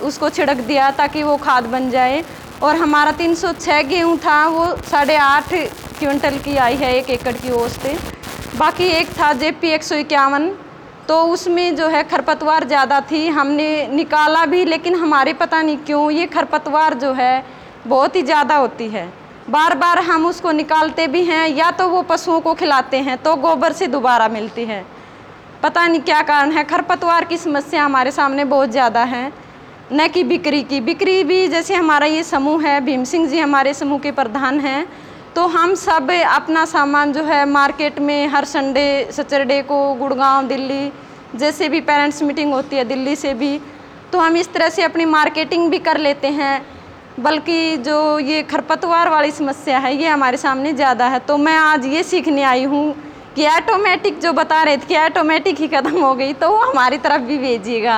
उसको छिड़क दिया ताकि वो खाद बन जाए। और हमारा 306 गेहूँ था, वो साढ़े आठ क्विंटल की आई है, एक एकड़ की ओस पे। बाकी एक था जे पी एक सौ इक्यावन तो उसमें जो है खरपतवार ज़्यादा थी, हमने निकाला भी, लेकिन हमारे पता नहीं क्यों ये खरपतवार जो है बहुत ही ज़्यादा होती है। बार बार हम उसको निकालते भी हैं, या तो वो पशुओं को खिलाते हैं तो गोबर से दोबारा मिलती है। पता नहीं क्या कारण है, खरपतवार की समस्या हमारे सामने बहुत ज़्यादा है, न कि बिक्री की। बिक्री भी जैसे हमारा ये समूह है, भीम सिंह जी हमारे समूह के प्रधान हैं तो हम सब अपना सामान जो है मार्केट में हर संडे सैटरडे को गुड़गांव, दिल्ली, जैसे भी पेरेंट्स मीटिंग होती है दिल्ली से भी तो हम इस तरह से अपनी मार्केटिंग भी कर लेते हैं। बल्कि जो ये खरपतवार वाली समस्या है, ये हमारे सामने ज़्यादा है। तो मैं आज ये सीखने आई हूँ कि ऑटोमेटिक जो बता रहे थे कि ऑटोमेटिक ही ख़त्म हो गई तो वो हमारी तरफ़ भी भेजिएगा।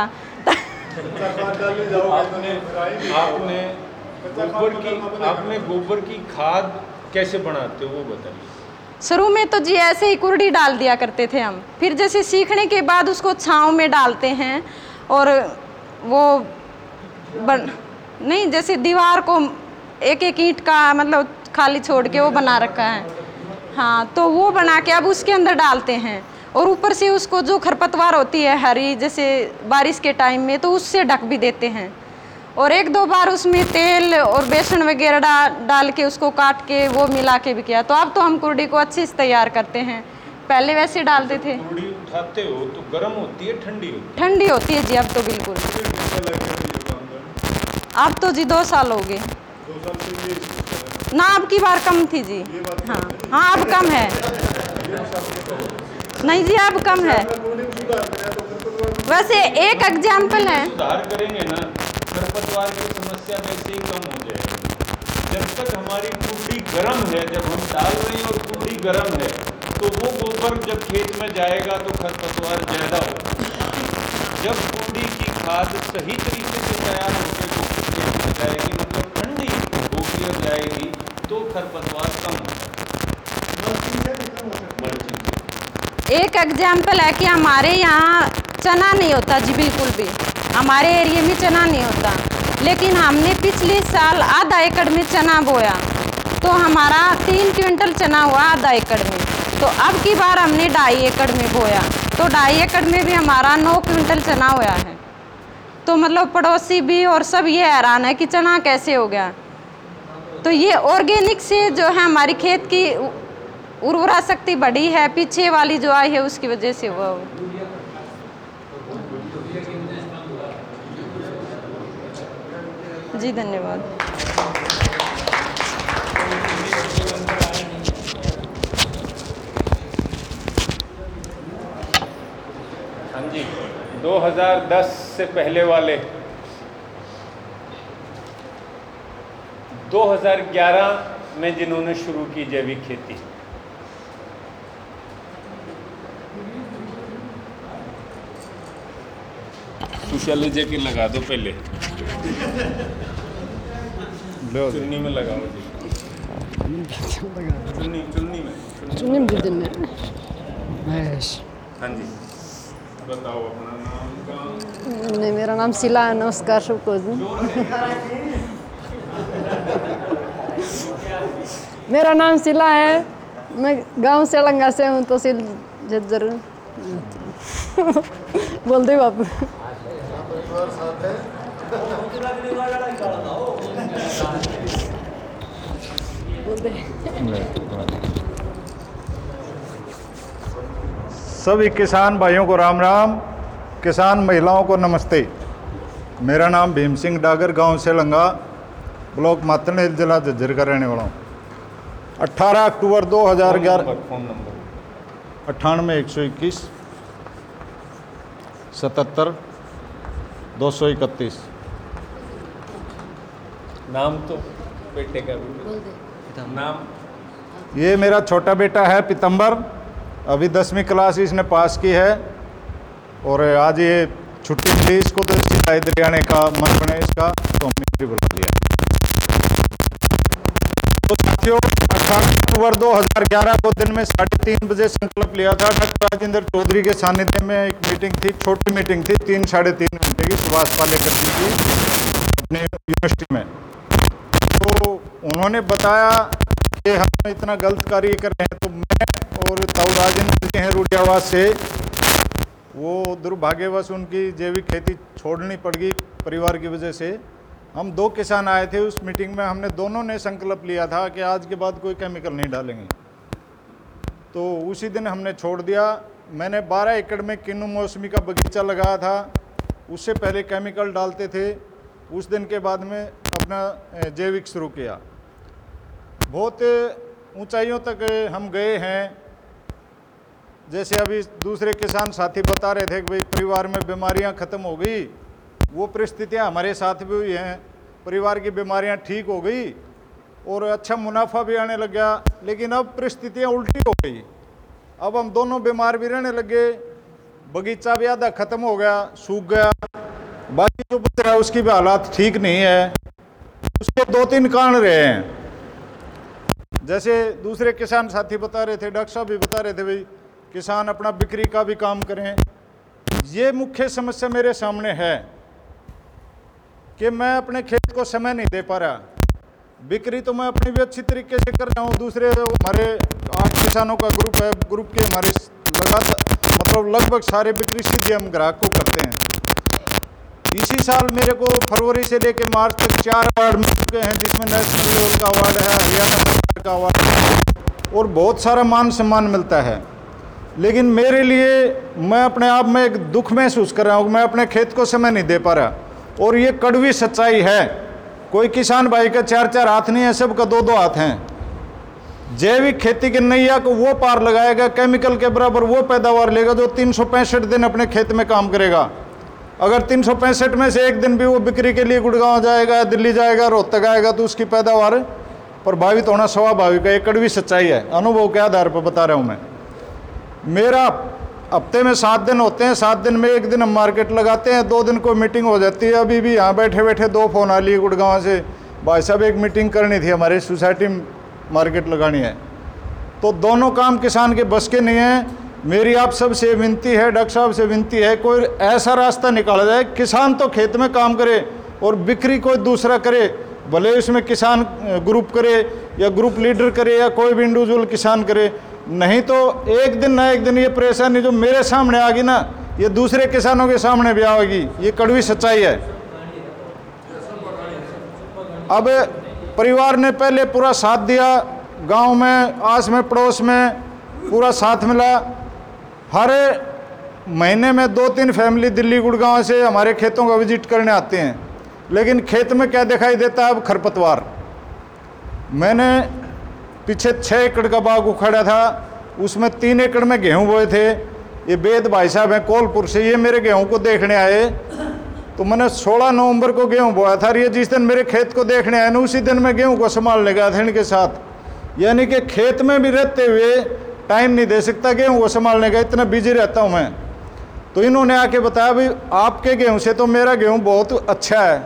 आपने गोबर की, आपने गोबर की खाद कैसे बनाते हो वो बताइए। शुरू में तो जी ऐसे ही कुरडी डाल दिया करते थे हम। फिर जैसे सीखने के बाद उसको छाँव में डालते हैं और वो बन, नहीं, जैसे दीवार को एक एक ईंट का मतलब खाली छोड़ के वो बना रखा है। हाँ तो वो बना के अब उसके अंदर डालते हैं और ऊपर से उसको जो खरपतवार होती है हरी, जैसे बारिश के टाइम में तो उससे ढक भी देते हैं। और एक दो बार उसमें तेल और बेसन वगैरह डा, डाल के उसको काट के वो मिला के भी किया। तो अब तो हम कुर्डी को अच्छे से तैयार करते हैं। पहले वैसे डालते थे। पूड़ी उठाते हो तो गर्म होती है ठंडी होती ठंडी होती है जी अब तो बिल्कुल। अब तो जी दो साल हो गए। ना अब की बार कम थी जी। हाँ। हाँ अब कम है। नहीं जी अब कम है। वैसे एक एग्ज़ाम्पल है। सुधार करेंगे ना। खरपतवार की समस्या वैसे ही कम हो जाएगी जब तक हमारी कुंडी गर्म है, जब हम डाल रहे हैं और कुंडी गर्म है तो वो गोबर जब खेत में जाएगा तो खरपतवार ज़्यादा होगा। जब कुंडी की खाद सही तरीके से तैयार होकर गोबर खेत में जाएगी मतलब ठंडी और जाएगी तो खरपतवार कम होगा। एक एग्ज़ाम्पल है कि हमारे यहाँ चना नहीं होता जी, बिल्कुल भी। हमारे एरिया में चना नहीं होता। लेकिन हमने पिछले साल आधा एकड़ में चना बोया। तो हमारा तीन क्विंटल चना हुआ आधा एकड़ में। तो अब की बार हमने ढाई एकड़ में बोया। तो ढाई एकड़ में भी हमारा नौ क्विंटल चना हुआ है। तो मतलब पड़ोसी भी और सब ये हैरान है कि चना कैसे हो गया। तो ये ऑर्गेनिक से जो है हमारी खेत की उर्वरा शक्ति बढ़ी है, पीछे वाली जो आई है उसकी वजह से हुआ जी, धन्यवाद। हाँ जी 2010 से पहले वाले 2011 में जिन्होंने शुरू की जैविक खेती। सोशल की लगा दो पहले। चुन्नी में लगाओ जी। चुन्नी चुन्नी में। चुन्नी में दिन। में महेश हाँ जी। बताओ अपना नाम का। नहीं मेरा नाम शिला है नमस्कार सबको मेरा नाम शिला है। मैं गाँव से लंगा से हूँ तहसील झज्जर बोल दे बापू दे सभी किसान भाइयों को राम राम, किसान महिलाओं को नमस्ते। मेरा नाम भीम सिंह डागर, गाँव से लंगा, ब्लॉक मातनेल जिला झज्जर का रहने वाला हूँ। 18 अक्टूबर 2011 फ़ोन नंबर अट्ठानवे एक सौ इक्कीस, सतहत्तर दो सौ इकतीस। नाम तो बेटे का भी नाम। ये मेरा छोटा बेटा है पितंबर अभी दसवीं क्लास इसने पास की है और आज ये छुट्टी मिली इसको तो सिलाई दरियाने का मन बने इसका तो हमने भी बुला लिया। साथियों, अठारह अक्टूबर 2011 को दिन में साढ़े तीन बजे संकल्प लिया था। डॉक्टर राजेंद्र चौधरी के सानिध्य में एक मीटिंग थी, छोटी मीटिंग थी, तीन, साढ़े तीन घंटे की सुभाष पालेकर जी की, अपने यूनिवर्सिटी में। तो उन्होंने बताया कि हम इतना गलत कार्य कर रहे हैं तो मैं और ताऊ राजेंद्र जी हैं रूडियावास से, वो दुर्भाग्यवश उनकी जैविक खेती छोड़नी पड़ गई परिवार की वजह से। हम दो किसान आए थे उस मीटिंग में, हमने दोनों ने संकल्प लिया था कि आज के बाद कोई केमिकल नहीं डालेंगे। तो उसी दिन हमने छोड़ दिया। मैंने 12 एकड़ में किन्नू मौसमी का बगीचा लगाया था। उससे पहले केमिकल डालते थे। उस दिन के बाद में अपना जैविक शुरू किया। बहुत ऊंचाइयों तक हम गए हैं। जैसे अभी दूसरे किसान साथी बता रहे थे कि भाई परिवार में बीमारियाँ खत्म हो गई। वो परिस्थितियाँ हमारे साथ भी हुई हैं, परिवार की बीमारियाँ ठीक हो गई और अच्छा मुनाफा भी आने लग गया लेकिन अब परिस्थितियाँ उल्टी हो गई। अब हम दोनों बीमार भी रहने लगे, बगीचा भी आधा खत्म हो गया, सूख गया, बाकी जो बच रहा उसकी भी हालात ठीक नहीं है। उसके दो तीन कारण रहे हैं। जैसे दूसरे किसान साथी बता रहे थे, डॉक्टर साहब भी बता रहे थे भाई, किसान अपना बिक्री का भी काम करें। ये मुख्य समस्या मेरे सामने है। कि मैं अपने खेत को समय नहीं दे पा रहा। बिक्री तो मैं अपनी भी अच्छी तरीके से कर रहा हूँ। दूसरे हमारे आठ किसानों का ग्रुप है। ग्रुप के हमारे लगातार मतलब लगभग सारे बिक्री सीधे हम ग्राहक को करते हैं। इसी साल मेरे को फरवरी से लेकर मार्च तक चार अवार्ड मिल चुके हैं, जिसमें नेशनल लेवल का अवार्ड है हरियाणा सरकार का अवार्ड है और बहुत सारा मान सम्मान मिलता है। लेकिन मेरे लिए मैं अपने आप में एक दुख महसूस कर रहा हूँ मैं अपने खेत को समय नहीं दे पा रहा। और ये कड़वी सच्चाई है। कोई किसान भाई का चार चार हाथ नहीं है, सबका दो दो हाथ हैं। जैविक खेती के नैया को वो पार लगाएगा, केमिकल के बराबर वो पैदावार लेगा जो तीन सौ पैंसठ दिन अपने खेत में काम करेगा। अगर तीन सौ पैंसठ में से एक दिन भी वो बिक्री के लिए गुड़गांव जाएगा, दिल्ली जाएगा, रोहतक आएगा तो उसकी पैदावार प्रभावित होना स्वाभाविक है एक कड़वी सच्चाई है। अनुभव के आधार पर बता रहा हूँ मैं। मेरा हफ़्ते में सात दिन होते हैं, सात दिन में एक दिन हम मार्केट लगाते हैं, दो दिन को मीटिंग हो जाती है। अभी भी यहाँ बैठे बैठे दो फ़ोन आ लिए गुड़गांव से। भाई साहब, एक मीटिंग करनी थी, हमारे सोसाइटी में मार्केट लगानी है। तो दोनों काम किसान के बस के नहीं हैं। मेरी आप सबसे विनती है, डॉक्टर साहब से विनती है, कोई ऐसा रास्ता निकाला जाए, किसान तो खेत में काम करे और बिक्री कोई दूसरा करे, भले उसमें किसान ग्रुप करे या ग्रुप लीडर करे या कोई भी इंडिविजुअल किसान करे। नहीं तो एक दिन ना एक दिन ये परेशानी जो मेरे सामने आ गई ना, ये दूसरे किसानों के सामने भी आएगी ये कड़वी सच्चाई है। अब परिवार ने पहले पूरा साथ दिया, गाँव में, आस में, पड़ोस में, पूरा साथ मिला। हर महीने में दो तीन फैमिली दिल्ली, गुड़गांव से हमारे खेतों का विज़िट करने आते हैं। लेकिन खेत में क्या दिखाई देता है? अब खरपतवार। मैंने पीछे छः एकड़ का बाग उखाड़ा था। उसमें तीन एकड़ में गेहूँ बोए थे। ये वेद भाई साहब हैं कोलपुर से, ये मेरे गेहूँ को देखने आए। तो मैंने 16 नवंबर को गेहूँ बोया था ये जिस दिन मेरे खेत को देखने आए ना, उसी दिन मैं गेहूँ को संभालने गया था इनके साथ। यानी कि खेत में भी रहते हुए टाइम नहीं दे सकता गेहूँ को संभालने का, इतना बिज़ी रहता हूँ मैं। तो इन्होंने आके बताया भाई आपके गेहूँ से तो मेरा गेहूँ बहुत अच्छा है।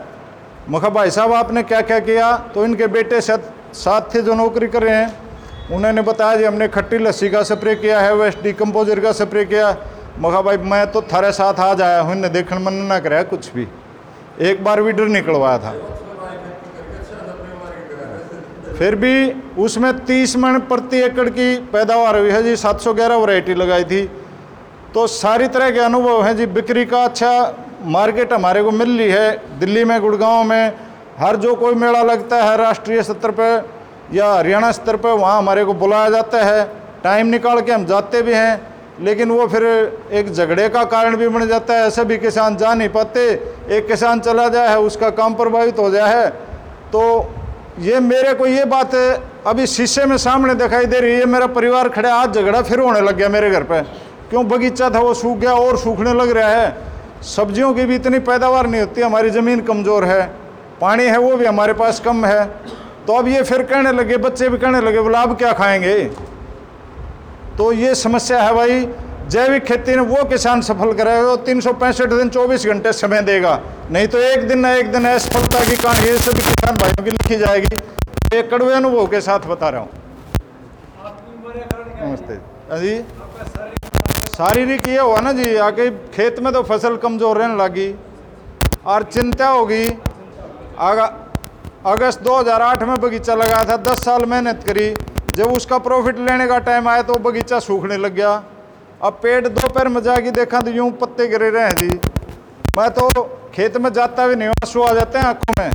मखा भाई साहब, आपने क्या क्या? किया तो इनके बेटे साथ साथ थे जो नौकरी कर रहे हैं। उन्होंने बताया जी, हमने खट्टी लस्सी का स्प्रे किया है, वेस्ट डिकम्पोजर का स्प्रे किया। मखा भाई, मैं तो थारे साथ आ जाया हूँ, इन्हें देखने मन ना कराया कुछ भी। एक बार भी डर निकलवाया था। फिर भी उसमें तीस मन प्रति एकड़ की पैदावार हुई है जी 711 वैरायटी लगाई थी। तो सारी तरह के अनुभव हैं जी। बिक्री का अच्छा मार्केट हमारे को मिल रही है। दिल्ली में, गुड़गांव में हर जो कोई मेला लगता है, राष्ट्रीय स्तर पर या हरियाणा स्तर पर वहाँ हमारे को बुलाया जाता है। टाइम निकाल के हम जाते भी हैं, लेकिन वो फिर एक झगड़े का कारण भी बन जाता है। ऐसे भी किसान जा नहीं पाते। एक किसान चला जाए है उसका काम प्रभावित हो जाए। है तो ये मेरे को ये बात अभी शीशे में सामने दिखाई दे रही है। मेरा परिवार खड़ा आज झगड़ा फिर होने लग गया मेरे घर पे। क्यों? बगीचा था, वो सूख गया और सूखने लग रहा है। सब्जियों की भी इतनी पैदावार नहीं होती, हमारी ज़मीन कमज़ोर है। पानी है, वो भी हमारे पास कम है। तो अब ये फिर कहने लगे, बच्चे भी कहने लगे, बोला, अब क्या खाएँगे? तो ये समस्या है भाई, जैविक खेती में वो किसान सफल करेगा वो तीन सौ पैंसठ दिन चौबीस घंटे समय देगा। नहीं तो एक दिन ना एक दिन असफलता की कहानी ये सभी किसान भाइयों की लिखी जाएगी। ये कड़वे अनुभव के साथ बता रहा हूँ। नमस्ते। हाँ जी। शारीरिक ये हुआ ना जी आके खेत में तो फ़सल कमज़ोर रहने लगी, और चिंता होगी आगा अगस्त 2008 में बगीचा लगाया था 10 साल मेहनत करी। जब उसका प्रॉफिट लेने का टाइम आया तो बगीचा सूखने लग गया। अब पेड़ दोपहर में जाके देखा तो यूँ पत्ते गिरे रहे हैं जी मैं तो खेत में जाता भी नहीं आँसू आ जाते हैं आँखों में।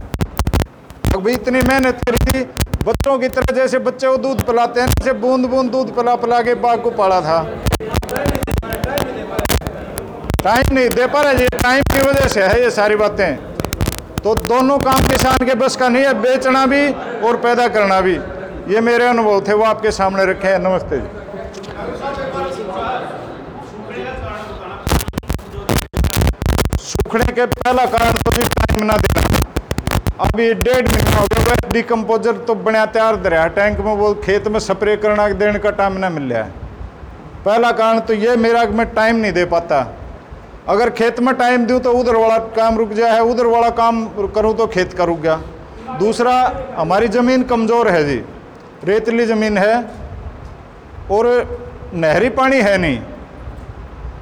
अभी इतनी मेहनत करी थी, बच्चों की तरह जैसे बच्चे को दूध पिलाते हैं, जैसे बूंद बूंद दूध पिला पिला के बाघ को पाला था। टाइम नहीं, दे पा रहे जी टाइम की वजह से है ये सारी बातें। तो दोनों काम किसान के बस का नहीं है, बेचना भी और पैदा करना भी। ये मेरे अनुभव थे, वो आपके सामने रखे हैं। नमस्ते जी। सूखने के पहला कारण तो जी टाइम ना देना। अभी डेढ़ महीना हो गया डिकम्पोजर तो बनया तैयार दे रहा टैंक में वो खेत में स्प्रे करना, देने का टाइम ना मिल रहा है। पहला कारण तो ये, मेरा मैं टाइम नहीं दे पाता। अगर खेत में टाइम दूँ तो उधर वाला काम रुक जाए, उधर वाला काम करूँ तो खेत का रुक गया। दूसरा, हमारी ज़मीन कमज़ोर है जी, रेतली ज़मीन है और नहरी पानी है नहीं।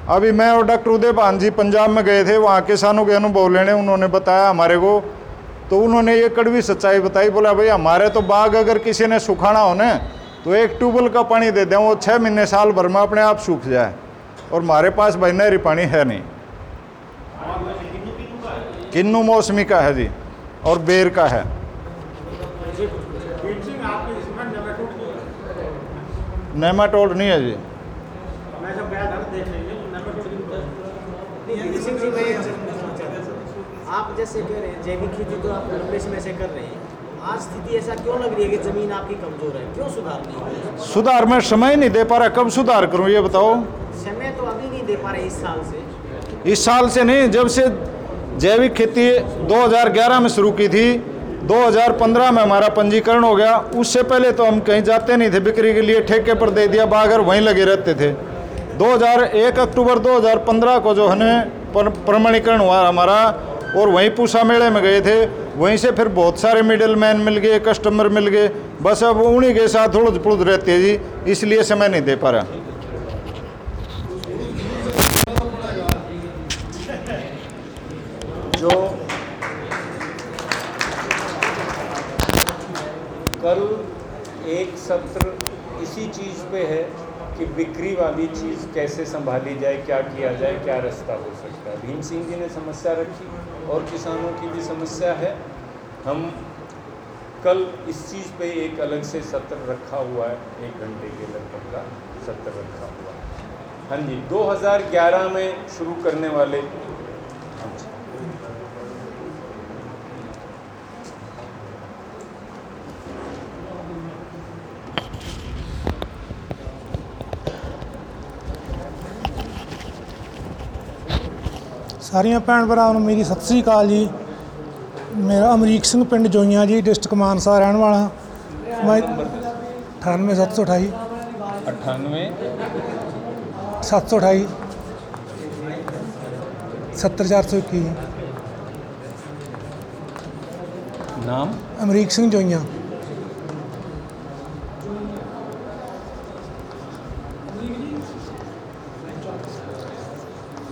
अभी मैं और डॉक्टर उदय भान जी पंजाब में गए थे, वहाँ किसानों के अनुभव लेने, उन्होंने बताया हमारे को। तो उन्होंने ये कड़वी सच्चाई बताई, बोला भाई हमारे तो बाग अगर किसी ने सुखाना हो ना तो एक ट्यूबवेल का पानी दे दें, वो छः महीने साल भर में अपने आप सूख जाए। और हमारे पास नहरी पानी है नहीं। किन्नू मौसमी का है जी, और बेर का है। नेमाटोड नहीं है जी। आप जैसे कह रहे हैं, जैविक खेती तो आप लंबे समय से कर रहे हैं। आज स्थिति ऐसा क्यों लग रही है कि ज़मीन आपकी कमज़ोर है? क्यों सुधार नहीं सुधार में समय नहीं दे पा रहा। कब सुधार करूँ ये बताओ। समय तो अभी नहीं दे पा रहे इस साल से। इस साल से नहीं जब से जैविक खेती 2011 में शुरू की थी 2015 में हमारा पंजीकरण हो गया। उससे पहले तो हम कहीं जाते नहीं थे बिक्री के लिए ठेके पर दे दिया बागर वहीं लगे रहते थे। 2001 अक्टूबर 2015 को जो है पर- प्रमाणीकरण हुआ हमारा और वहीं पूसा मेले में गए थे। वहीं से फिर बहुत सारे मिडिल मैन मिल गए कस्टमर मिल गए। बस अब उन्हीं के साथ उड़द पुड़द रहते हैं जी, इसलिए समय नहीं दे पा रहा। जो कल एक सत्र इसी चीज़ पे है। कि बिक्री वाली चीज़ कैसे संभाली जाए, क्या किया जाए, क्या रास्ता हो सकता है? भीम सिंह जी ने समस्या रखी और किसानों की भी समस्या है। हम कल इस चीज़ पे एक अलग से सत्र रखा हुआ है, एक घंटे के लगभग का सत्र रखा हुआ है। हाँ जी 2011 में शुरू करने वाले ਸਾਰੀਆਂ ਭੈਣ ਭਰਾਵਾਂ ਨੂੰ ਮੇਰੀ ਸਤਿ ਸ੍ਰੀ ਅਕਾਲ ਜੀ। ਮੇਰਾ ਅਮਰੀਕ ਸਿੰਘ ਪਿੰਡ ਜੋਈਆਂ ਜੀ ਡਿਸਟ੍ਰਿਕਟ ਮਾਨਸਾ ਰਹਿਣ ਵਾਲਾ। ਮੈਂ 98728 98 728 70421 ਨਾਮ? ਅਮਰੀਕ ਸਿੰਘ ਜੋਈਆਂ।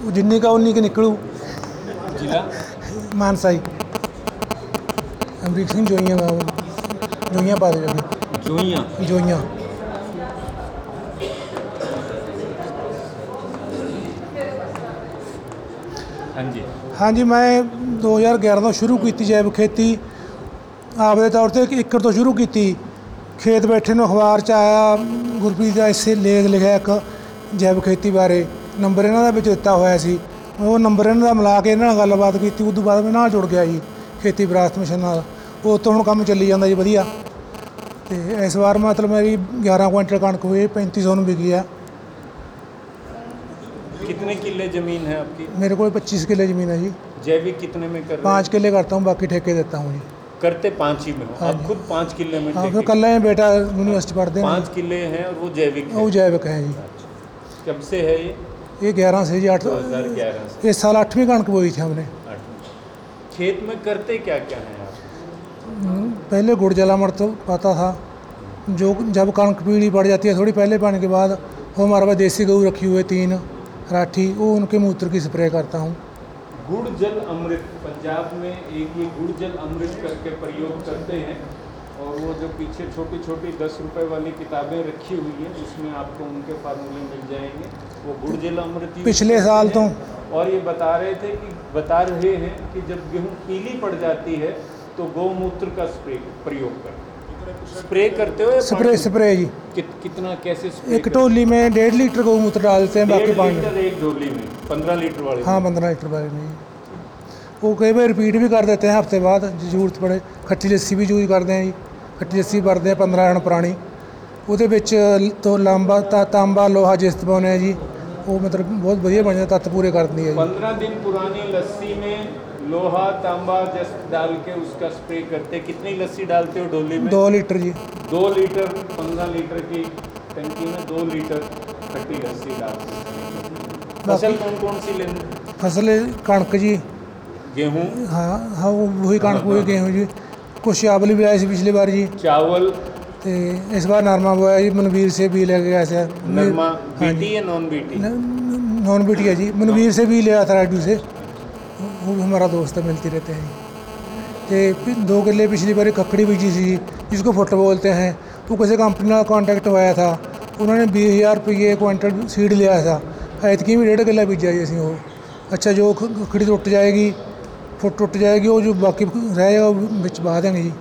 ਉਹ ਜਿੰਨੀ ਕਾ ਉਨੀ ਕਿ ਨਿਕਲੂ। ਜ਼ਿਲ੍ਹਾ? ਮਾਨਸਾ ਹੀ ਅਮਰੀਕ ਸਿੰਘ ਜੋਈਆਂ ਦਾ ਜੋਈਆਂ ਪਾ ਦੇ ਜੀ ਜੋਈਆਂ? ਜੋਈਆਂ। ਹਾਂਜੀ। ਹਾਂਜੀ ਮੈਂ 2011 ਤੋਂ ਸ਼ੁਰੂ ਕੀਤੀ ਜੈਵ ਖੇਤੀ। ਆਪਦੇ ਤੌਰ ਤੇ ਇੱਕ ਏਕੜ ਤੋਂ ਸ਼ੁਰੂ ਕੀਤੀ। ਖੇਤ ਬੈਠੇ ਨੂੰ ਅਖਬਾਰ ਚ ਆਇਆ। ਗੁਰਪ੍ਰੀਤ ਦਾ ਇਸੇ ਲੇਖ ਲਿਖਿਆ ਇੱਕ ਜੈਵ ਖੇਤੀ ਬਾਰੇ। ਨੰਬਰ ਇਹਨਾਂ ਦਾ ਵਿੱਚ ਦਿੱਤਾ ਹੋਇਆ ਸੀ ਉਹ ਨੰਬਰ ਇਹਨਾਂ ਦਾ ਮਿਲਾ ਕੇ ਇਹਨਾਂ ਨਾਲ ਗੱਲਬਾਤ ਕੀਤੀ ਉਸ ਤੋਂ ਬਾਅਦ ਮੈਂ ਨਾਲ ਜੁੜ ਗਿਆ ਜੀ ਖੇਤੀ ਵਿਰਾਸਤ ਮਿਸ਼ਨ ਨਾਲ ਉਹ ਤੋਂ ਹੁਣ ਕੰਮ ਚੱਲੀ ਜਾਂਦਾ ਜੀ ਵਧੀਆ ਤੇ ਇਸ ਵਾਰ ਮਤਲਬ ਮੇਰੀ 11 ਕੁਇੰਟਲ ਕਣਕ ਹੋਈ 3500 ਨੂੰ ਵਿਕੀ ਆ कितने किले जमीन है आपकी मेरे को 25 किले ज़मीन है जी जैविक कितने में कर रहे पाँच किले करता हूँ बाकी ठेके देता हूँ जी हैं? करते पाँच ही में हो हाँ आप जी। खुद पाँच किले में हाँ ठेके- फिर कल है बेटा यूनिवर्सिटी पढ़ते हैं पाँच किले हैं और वो जैविक है वो जैविक है जी कब से है ये ये ग्यारह से जी आठ 2011 से। इस साल आठवीं कणक बोई थी हमने। खेत में करते क्या क्या है आप? हम्म, पहले गुड़ जलामर तो पाता था। जो जब कणक पीली पड़ जाती है थोड़ी पहले पाने के बाद वो हमारे पास देसी गऊ रखी हुई है तीन राठी वो उनके मूत्र की स्प्रे करता हूँ। गुड़ जल अमृत। पंजाब में एक ये गुड़ जल अमृत करके प्रयोग करते हैं। और वो जो पीछे छोटी छोटी दस रुपए वाली किताबें रखी हुई है उसमें आपको उनके फार्मूले मिल जाएँगे। वो गुड़जिल अमृत पिछले साल तो। और ये बता रहे थे कि बता रहे हैं कि जब गेहूँ पीली पड़ जाती है तो गौमूत्र का स्प्रे प्रयोग कर स्प्रे करते हो स्प्रे स्प्रे जी। कि, कितना कैसे एक टोली में डेढ़ लीटर गौमूत्र डालते हैं बाकी पानी। एक टोली में पंद्रह लीटर वाले हाँ पंद्रह लीटर वाले में। वो कई बार रिपीट भी कर देते हैं हफ़्ते बाद ज़रूरत पड़े खट्टी लस्सी भी यूज़ करते हैं जी। ਜੀ ਖੱਟੀ ਲੱਸੀ ਵਰਤਦੇ ਹਾਂ 15 ਦਿਨ ਪੁਰਾਣੀ ਉਹਦੇ ਵਿੱਚ ਲ- ਤੋਂ ਲਾਂਬਾ ਤਾ ਤਾਂਬਾ ਲੋਹਾ ਜਿਸਤ ਪਾਉਂਦੇ ਆ ਜੀ ਉਹ ਮਤਲਬ ਬਹੁਤ ਵਧੀਆ ਬਣ ਜਾਂਦਾ ਤੱਤ ਪੂਰੇ ਕਰਦੀ ਹੈ ਜੀ पंद्रह दिन पुरानी लस्सी में लोहा तांबा जस्ट डाल के उसका स्प्रे करते कितनी लस्सी डालते हो डोली में 2 ਲੀਟਰ ਜੀ दो लीटर पंद्रह लीटर की टंकी में दो लीटर खट्टी लस्सी डालते हैं फसल कौन कौन सी लेंगे ਫਸਲ ਕਣਕ ਜੀ गेहूँ ਹਾਂ ਹਾਂ ਉਹ ਵਹੀ ਕਣਕ ਵਹੀ ਗੇਹੂੰ ਜੀ कुछ चावल भी आए थे पिछली बार जी चावल इस बार ਵਾਰ बोया जी मनवीर से ਸੇ ਵੀ ਲੈ गया सर नॉन बीटी है जी मनवीर से भी लिया था राइडू से वो भी हमारा दोस्त है मिलते रहते हैं तो दो किले पिछली बार ककड़ी बीजी थी जिसको फ़ोटो बोलते हैं वो किसी कंपनी का कॉन्टैक्ट होया था उन्होंने बीस हज़ार रुपये क्वांटल सीड लिया था ऐतकी भी डेढ़ किला बीजा जी असी वो अच्छा जो खड़ी टुट जाएगी फुट टुट जाएगी और जो बाकी रहे वो बिच बहा देंगे जी।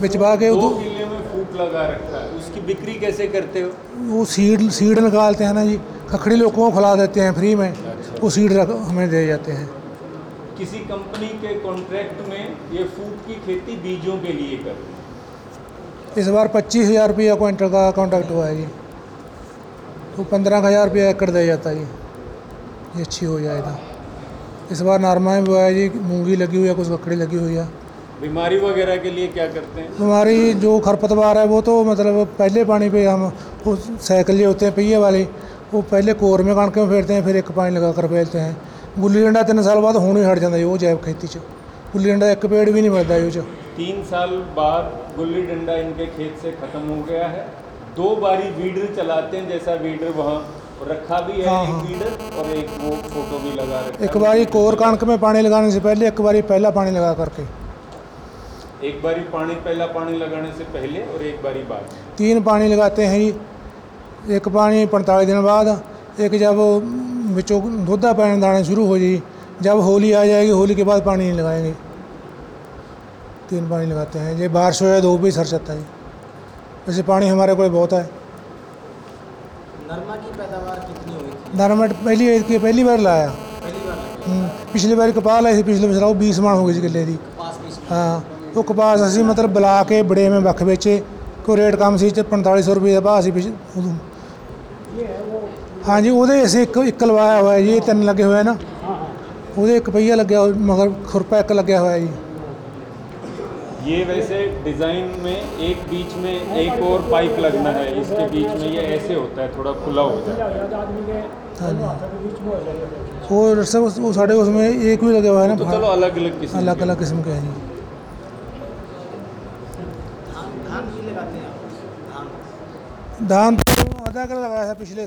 बिच बहा के दो में फूट लगा है उसकी बिक्री कैसे करते हो? वो सीड सीड निकालते हैं ना जी खखड़ी लोगों को खुला देते हैं फ्री में अच्छा। वो सीड रख हमें दे जाते हैं। किसी कंपनी के कॉन्ट्रैक्ट में ये फूट की खेती बीजों के लिए कर इस बार पच्चीस हज़ार रुपया क्विंटल का कॉन्ट्रैक्ट हुआ है जी। तो पंद्रह हज़ार रुपया एकड़ दे जाता है जी। ये अच्छी हो जाएगा। इस बार नरमा में हुआ है जी मूँगी लगी हुई है कुछ ककड़ी लगी हुई है बीमारी वगैरह के लिए क्या करते हैं हमारी जो खरपतवार है वो तो मतलब पहले पानी पे हम वो साइकिल जो होते हैं पहिए वाले वो पहले कोर में कणक में फेरते हैं फिर एक पानी लगा कर फैलते हैं गुल्ली डंडा तीन साल बाद होने हट जाता है वो जैव खेती च गुल्ली डंडा एक पेड़ भी नहीं मिलता वो च तीन साल बाद गुल्ली डंडा इनके खेत से खत्म हो गया है दो बारी वीडर चलाते हैं जैसा वीडर वहाँ रखा भी है हाँ, एक हाँ। और एक वो फ़ोटो भी लगा रखा एक बारी कोर कणक में पानी लगाने से पहले एक बारी पहला पानी लगा करके। एक बारी पानी पहला पानी लगाने से पहले और एक बारी बाद। तीन पानी लगाते हैं जी। एक पानी पैंतालीस दिन बाद एक जब बिचों दूधा पैन दाने शुरू हो जाए जब होली आ जाएगी होली के बाद पानी नहीं लगाएँगे। तीन पानी लगाते हैं ये बारिश हो जाए तो वो भी सर जाता है वैसे पानी हमारे को बहुत है। नरमा की पैदावार कितनी हुई थी नरमट पहली की पहली बार लाया पहली बार लगी हम्म, पिछली बार कपाह लाई थी पिछले बछड़ा वो 20 मण हो गई ਸੀ ਕਿੱਲੇ ਦੀ पास बीस ਹਾਂ ਉਹ ਕਪਾਸ ਅਸੀਂ ਮਤਲਬ ਬੁਲਾ ਕੇ ਬੜੇ में ਵੱਖ ਵੇਚੇ ਕੋਈ ਰੇਟ ਕਮ ਸੀ ਤੇ 4500 ਰੁਪਏ ਦਾ ਭਾਅ ਸੀ ਪਿਛ- ਉਦੋਂ ਹਾਂਜੀ ਉਹਦੇ ਅਸੀਂ ਇੱਕ ਇੱਕ ਲਵਾਇਆ ਹੋਇਆ ਜੀ ਇਹ ਤਿੰਨ ਲੱਗੇ ਹੋਏ ਨਾ ਉਹਦੇ ਇੱਕ ਪਹੀਆ ਲੱਗਿਆ ਹੋਇਆ, ਮਗਰ ਖੁਰਪਾ ਇੱਕ ਲੱਗਿਆ ਹੋਇਆ ਜੀ ये वैसे डिज़ाइन में एक बीच में एक और पाइप लगना है इसके बीच में ये ऐसे होता है थोड़ा खुला हो जाता है। वो सब वो साढ़े उसमें एक भी लगे हुआ है ना तो चलो अलग अलग किस्म अलग अलग किस्म के हैं धान हैं तो आधा कर लगाया है पिछले